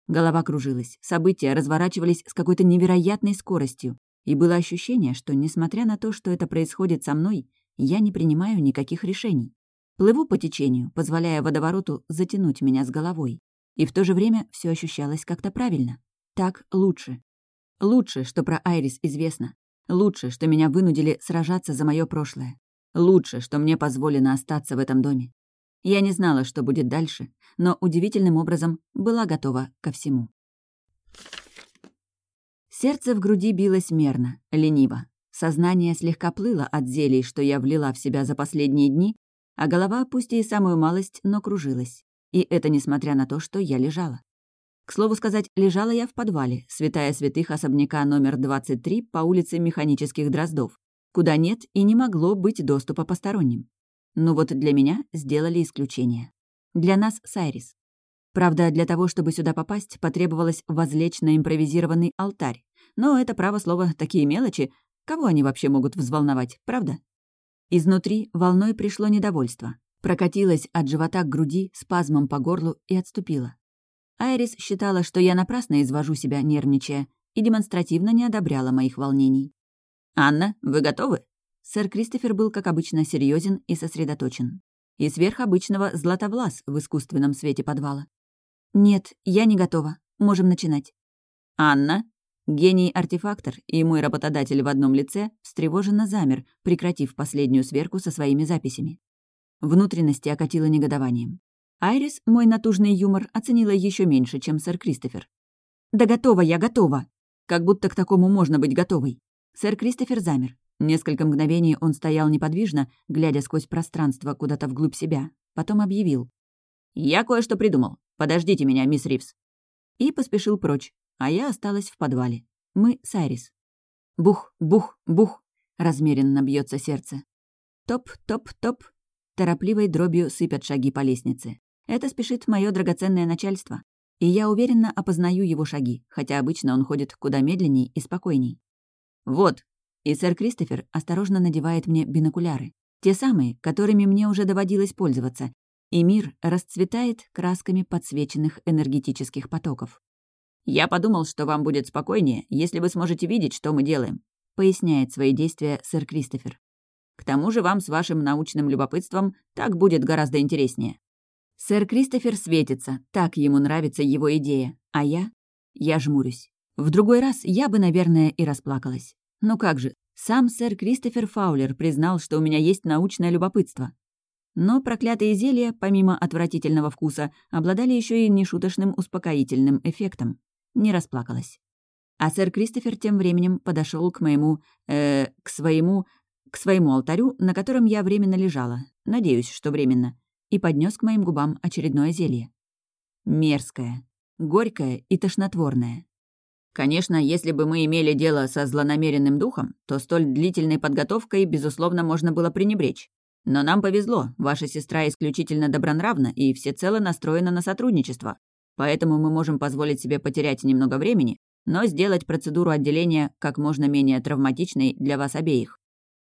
Голова кружилась, события разворачивались с какой-то невероятной скоростью, и было ощущение, что, несмотря на то, что это происходит со мной, я не принимаю никаких решений. Плыву по течению, позволяя водовороту затянуть меня с головой. И в то же время все ощущалось как-то правильно. Так лучше. Лучше, что про Айрис известно. Лучше, что меня вынудили сражаться за мое прошлое. Лучше, что мне позволено остаться в этом доме. Я не знала, что будет дальше, но удивительным образом была готова ко всему. Сердце в груди билось мерно, лениво. Сознание слегка плыло от зелий, что я влила в себя за последние дни, а голова, пусть и самую малость, но кружилась. И это несмотря на то, что я лежала. К слову сказать, лежала я в подвале, святая святых особняка номер 23 по улице Механических Дроздов, куда нет и не могло быть доступа посторонним. Но вот для меня сделали исключение. Для нас с Айрис. Правда, для того, чтобы сюда попасть, потребовалось возлечь на импровизированный алтарь. Но это, право слово, такие мелочи. Кого они вообще могут взволновать, правда? Изнутри волной пришло недовольство. Прокатилось от живота к груди, спазмом по горлу и отступило. Айрис считала, что я напрасно извожу себя, нервничая, и демонстративно не одобряла моих волнений. «Анна, вы готовы?» Сэр Кристофер был, как обычно, серьезен и сосредоточен. И сверх обычного златовлас в искусственном свете подвала. «Нет, я не готова. Можем начинать». «Анна?» Гений-артефактор и мой работодатель в одном лице встревоженно замер, прекратив последнюю сверку со своими записями. Внутренности окатило негодованием. Айрис мой натужный юмор оценила еще меньше, чем сэр Кристофер. «Да готова я, готова!» Как будто к такому можно быть готовой. Сэр Кристофер замер. Несколько мгновений он стоял неподвижно, глядя сквозь пространство куда-то вглубь себя. Потом объявил. «Я кое-что придумал. Подождите меня, мисс Ривз». И поспешил прочь, а я осталась в подвале. Мы с Айрис. Бух, бух, бух. Размеренно бьется сердце. Топ, топ, топ. Торопливой дробью сыпят шаги по лестнице. Это спешит мое драгоценное начальство. И я уверенно опознаю его шаги, хотя обычно он ходит куда медленней и спокойней. «Вот!» И сэр Кристофер осторожно надевает мне бинокуляры. Те самые, которыми мне уже доводилось пользоваться. И мир расцветает красками подсвеченных энергетических потоков. «Я подумал, что вам будет спокойнее, если вы сможете видеть, что мы делаем», поясняет свои действия сэр Кристофер. «К тому же вам с вашим научным любопытством так будет гораздо интереснее». Сэр Кристофер светится, так ему нравится его идея, а я? Я жмурюсь. В другой раз я бы, наверное, и расплакалась. Но как же, сам сэр Кристофер Фаулер признал, что у меня есть научное любопытство. Но проклятые зелья, помимо отвратительного вкуса, обладали еще и нешуточным успокоительным эффектом не расплакалась. А сэр Кристофер тем временем подошел к моему... Э, к своему... к своему алтарю, на котором я временно лежала. Надеюсь, что временно. И поднес к моим губам очередное зелье. Мерзкое, горькое и тошнотворное. Конечно, если бы мы имели дело со злонамеренным духом, то столь длительной подготовкой, безусловно, можно было пренебречь. Но нам повезло, ваша сестра исключительно добронравна и всецело настроена на сотрудничество, Поэтому мы можем позволить себе потерять немного времени, но сделать процедуру отделения как можно менее травматичной для вас обеих.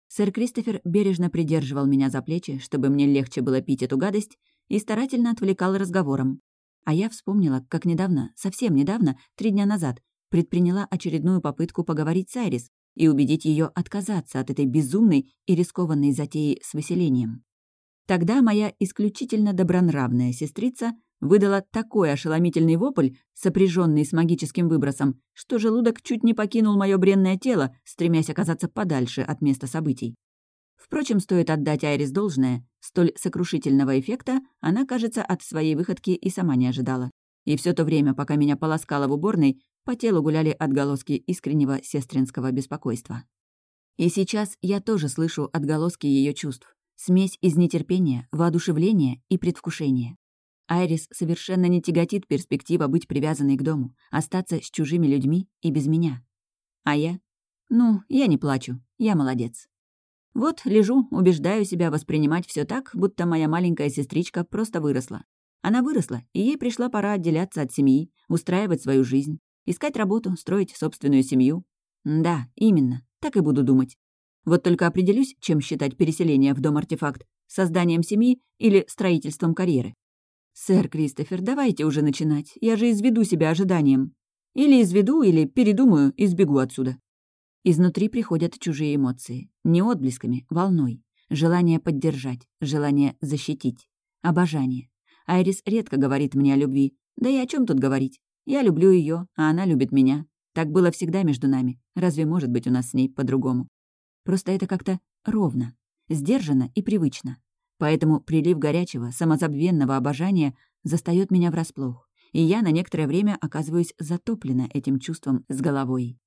Сэр Кристофер бережно придерживал меня за плечи, чтобы мне легче было пить эту гадость, и старательно отвлекал разговором. А я вспомнила, как недавно, совсем недавно, три дня назад, предприняла очередную попытку поговорить с Айрис и убедить ее отказаться от этой безумной и рискованной затеи с выселением. Тогда моя исключительно добронравная сестрица выдала такой ошеломительный вопль, сопряженный с магическим выбросом, что желудок чуть не покинул мое бренное тело, стремясь оказаться подальше от места событий. Впрочем, стоит отдать Айрис должное, столь сокрушительного эффекта она, кажется, от своей выходки и сама не ожидала. И все то время, пока меня полоскало в уборной, по телу гуляли отголоски искреннего сестринского беспокойства. И сейчас я тоже слышу отголоски ее чувств. Смесь из нетерпения, воодушевления и предвкушения. Айрис совершенно не тяготит перспектива быть привязанной к дому, остаться с чужими людьми и без меня. А я? Ну, я не плачу, я молодец. Вот лежу, убеждаю себя воспринимать все так, будто моя маленькая сестричка просто выросла. Она выросла, и ей пришла пора отделяться от семьи, устраивать свою жизнь, искать работу, строить собственную семью. Да, именно, так и буду думать. Вот только определюсь, чем считать переселение в дом-артефакт — созданием семьи или строительством карьеры. «Сэр Кристофер, давайте уже начинать. Я же изведу себя ожиданием. Или изведу, или передумаю и сбегу отсюда». Изнутри приходят чужие эмоции. Не отблесками, волной. Желание поддержать, желание защитить. Обожание. Айрис редко говорит мне о любви. Да и о чем тут говорить? Я люблю ее, а она любит меня. Так было всегда между нами. Разве может быть у нас с ней по-другому? Просто это как-то ровно, сдержанно и привычно. Поэтому прилив горячего, самозабвенного обожания застаёт меня врасплох, и я на некоторое время оказываюсь затоплена этим чувством с головой.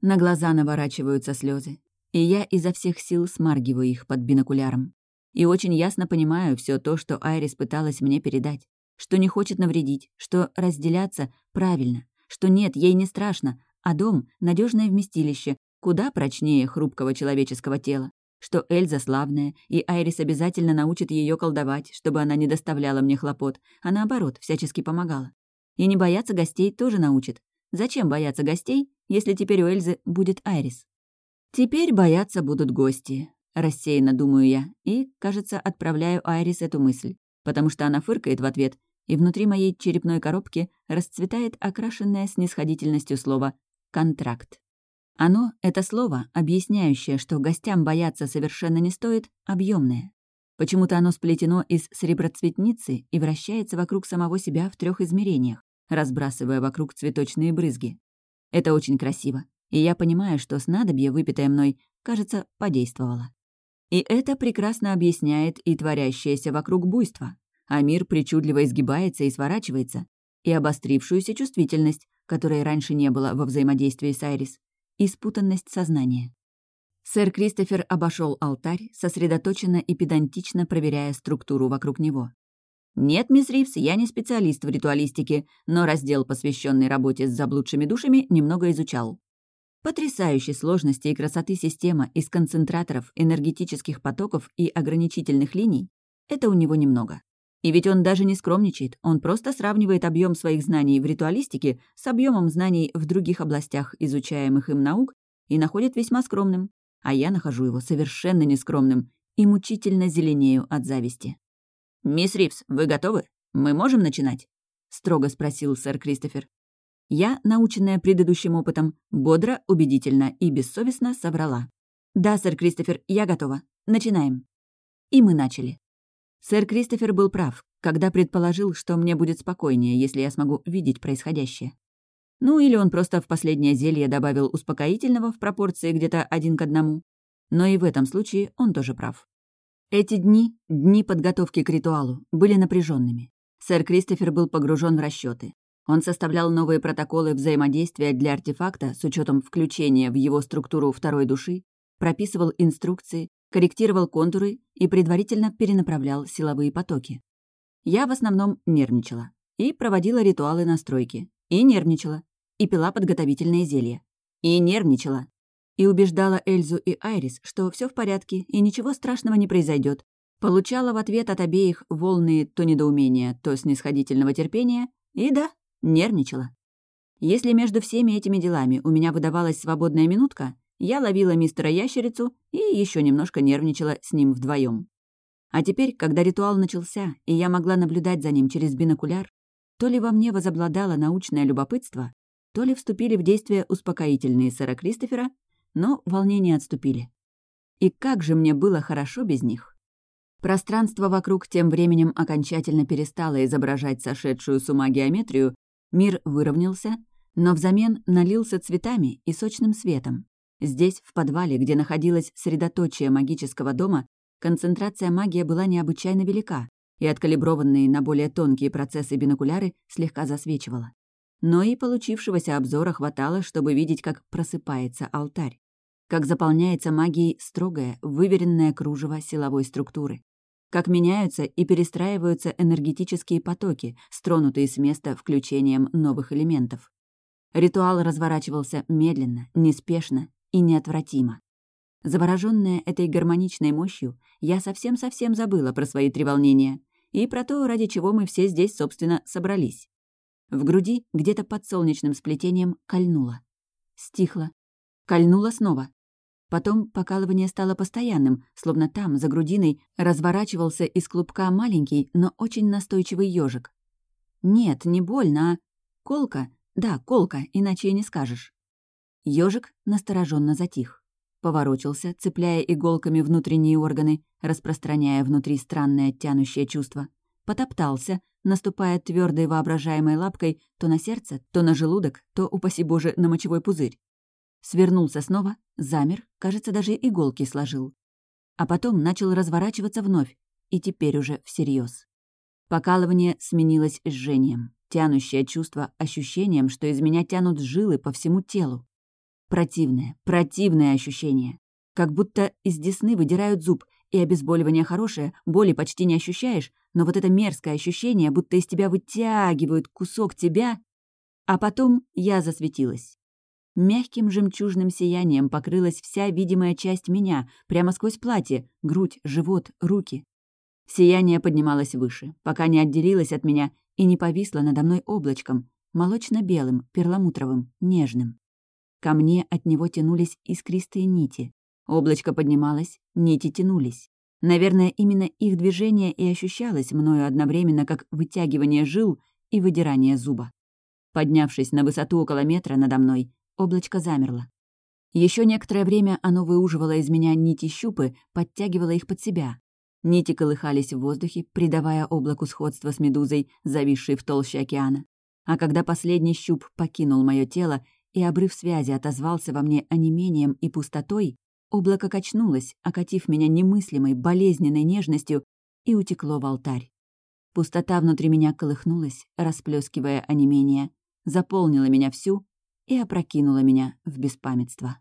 На глаза наворачиваются слезы, и я изо всех сил смаргиваю их под бинокуляром. И очень ясно понимаю все то, что Айрис пыталась мне передать, что не хочет навредить, что разделяться правильно, что нет, ей не страшно, а дом — надежное вместилище, куда прочнее хрупкого человеческого тела, что Эльза славная, и Айрис обязательно научит ее колдовать, чтобы она не доставляла мне хлопот, а наоборот, всячески помогала. И не бояться гостей тоже научит. Зачем бояться гостей, если теперь у Эльзы будет Айрис? Теперь бояться будут гости, рассеянно думаю я, и, кажется, отправляю Айрис эту мысль, потому что она фыркает в ответ, и внутри моей черепной коробки расцветает окрашенное снисходительностью слово Контракт. Оно, это слово, объясняющее, что гостям бояться совершенно не стоит, объемное. Почему-то оно сплетено из среброцветницы и вращается вокруг самого себя в трех измерениях, разбрасывая вокруг цветочные брызги. Это очень красиво, и я понимаю, что снадобье, выпитое мной, кажется, подействовало. И это прекрасно объясняет и творящееся вокруг буйство, а мир причудливо изгибается и сворачивается, и обострившуюся чувствительность, которой раньше не было во взаимодействии с Айрис, и спутанность сознания. Сэр Кристофер обошел алтарь, сосредоточенно и педантично проверяя структуру вокруг него. «Нет, мисс Ривз, я не специалист в ритуалистике, но раздел, посвященный работе с заблудшими душами, немного изучал. Потрясающей сложности и красоты система из концентраторов, энергетических потоков и ограничительных линий — это у него немного. И ведь он даже не скромничает, он просто сравнивает объем своих знаний в ритуалистике с объемом знаний в других областях изучаемых им наук и находит весьма скромным а я нахожу его совершенно нескромным и мучительно зеленею от зависти. «Мисс Ривз, вы готовы? Мы можем начинать?» — строго спросил сэр Кристофер. Я, наученная предыдущим опытом, бодро, убедительно и бессовестно соврала. «Да, сэр Кристофер, я готова. Начинаем». И мы начали. Сэр Кристофер был прав, когда предположил, что мне будет спокойнее, если я смогу видеть происходящее. Ну или он просто в последнее зелье добавил успокоительного в пропорции где-то один к одному. Но и в этом случае он тоже прав. Эти дни, дни подготовки к ритуалу, были напряженными. Сэр Кристофер был погружен в расчеты. Он составлял новые протоколы взаимодействия для артефакта с учетом включения в его структуру второй души, прописывал инструкции, корректировал контуры и предварительно перенаправлял силовые потоки. Я в основном нервничала и проводила ритуалы настройки, и нервничала, и пила подготовительные зелья. И нервничала. И убеждала Эльзу и Айрис, что все в порядке и ничего страшного не произойдет. Получала в ответ от обеих волны то недоумения, то снисходительного терпения, и да, нервничала. Если между всеми этими делами у меня выдавалась свободная минутка, я ловила мистера Ящерицу и еще немножко нервничала с ним вдвоем. А теперь, когда ритуал начался, и я могла наблюдать за ним через бинокуляр, то ли во мне возобладало научное любопытство, то ли вступили в действие успокоительные сэра Кристофера, но волнения отступили. И как же мне было хорошо без них. Пространство вокруг тем временем окончательно перестало изображать сошедшую с ума геометрию, мир выровнялся, но взамен налился цветами и сочным светом. Здесь, в подвале, где находилось средоточие магического дома, концентрация магии была необычайно велика, и откалиброванные на более тонкие процессы бинокуляры слегка засвечивала но и получившегося обзора хватало, чтобы видеть, как просыпается алтарь, как заполняется магией строгое, выверенное кружево силовой структуры, как меняются и перестраиваются энергетические потоки, стронутые с места включением новых элементов. Ритуал разворачивался медленно, неспешно и неотвратимо. Заворожённая этой гармоничной мощью, я совсем-совсем забыла про свои треволнения и про то, ради чего мы все здесь, собственно, собрались. В груди, где-то под солнечным сплетением, кольнуло. Стихло. Кольнуло снова. Потом покалывание стало постоянным, словно там, за грудиной, разворачивался из клубка маленький, но очень настойчивый ежик. Нет, не больно, а... Колка? Да, колка, иначе и не скажешь. Ежик настороженно затих. Поворочился, цепляя иголками внутренние органы, распространяя внутри странное тянущее чувство. Потоптался, наступая твердой воображаемой лапкой то на сердце, то на желудок, то, упаси боже, на мочевой пузырь. Свернулся снова, замер, кажется, даже иголки сложил. А потом начал разворачиваться вновь, и теперь уже всерьез. Покалывание сменилось жжением, тянущее чувство ощущением, что из меня тянут жилы по всему телу. Противное, противное ощущение. Как будто из десны выдирают зуб, и обезболивание хорошее, боли почти не ощущаешь, но вот это мерзкое ощущение, будто из тебя вытягивают кусок тебя... А потом я засветилась. Мягким жемчужным сиянием покрылась вся видимая часть меня, прямо сквозь платье, грудь, живот, руки. Сияние поднималось выше, пока не отделилось от меня и не повисло надо мной облачком, молочно-белым, перламутровым, нежным. Ко мне от него тянулись искристые нити. Облачко поднималось, нити тянулись. Наверное, именно их движение и ощущалось мною одновременно как вытягивание жил и выдирание зуба. Поднявшись на высоту около метра надо мной, Облачко замерло. Еще некоторое время оно выуживало из меня нити щупы, подтягивало их под себя. Нити колыхались в воздухе, придавая облаку сходство с медузой, зависшей в толще океана. А когда последний щуп покинул мое тело и обрыв связи отозвался во мне онемением и пустотой, облако качнулось, окатив меня немыслимой, болезненной нежностью и утекло в алтарь. Пустота внутри меня колыхнулась, расплескивая онемение, заполнила меня всю и опрокинула меня в беспамятство.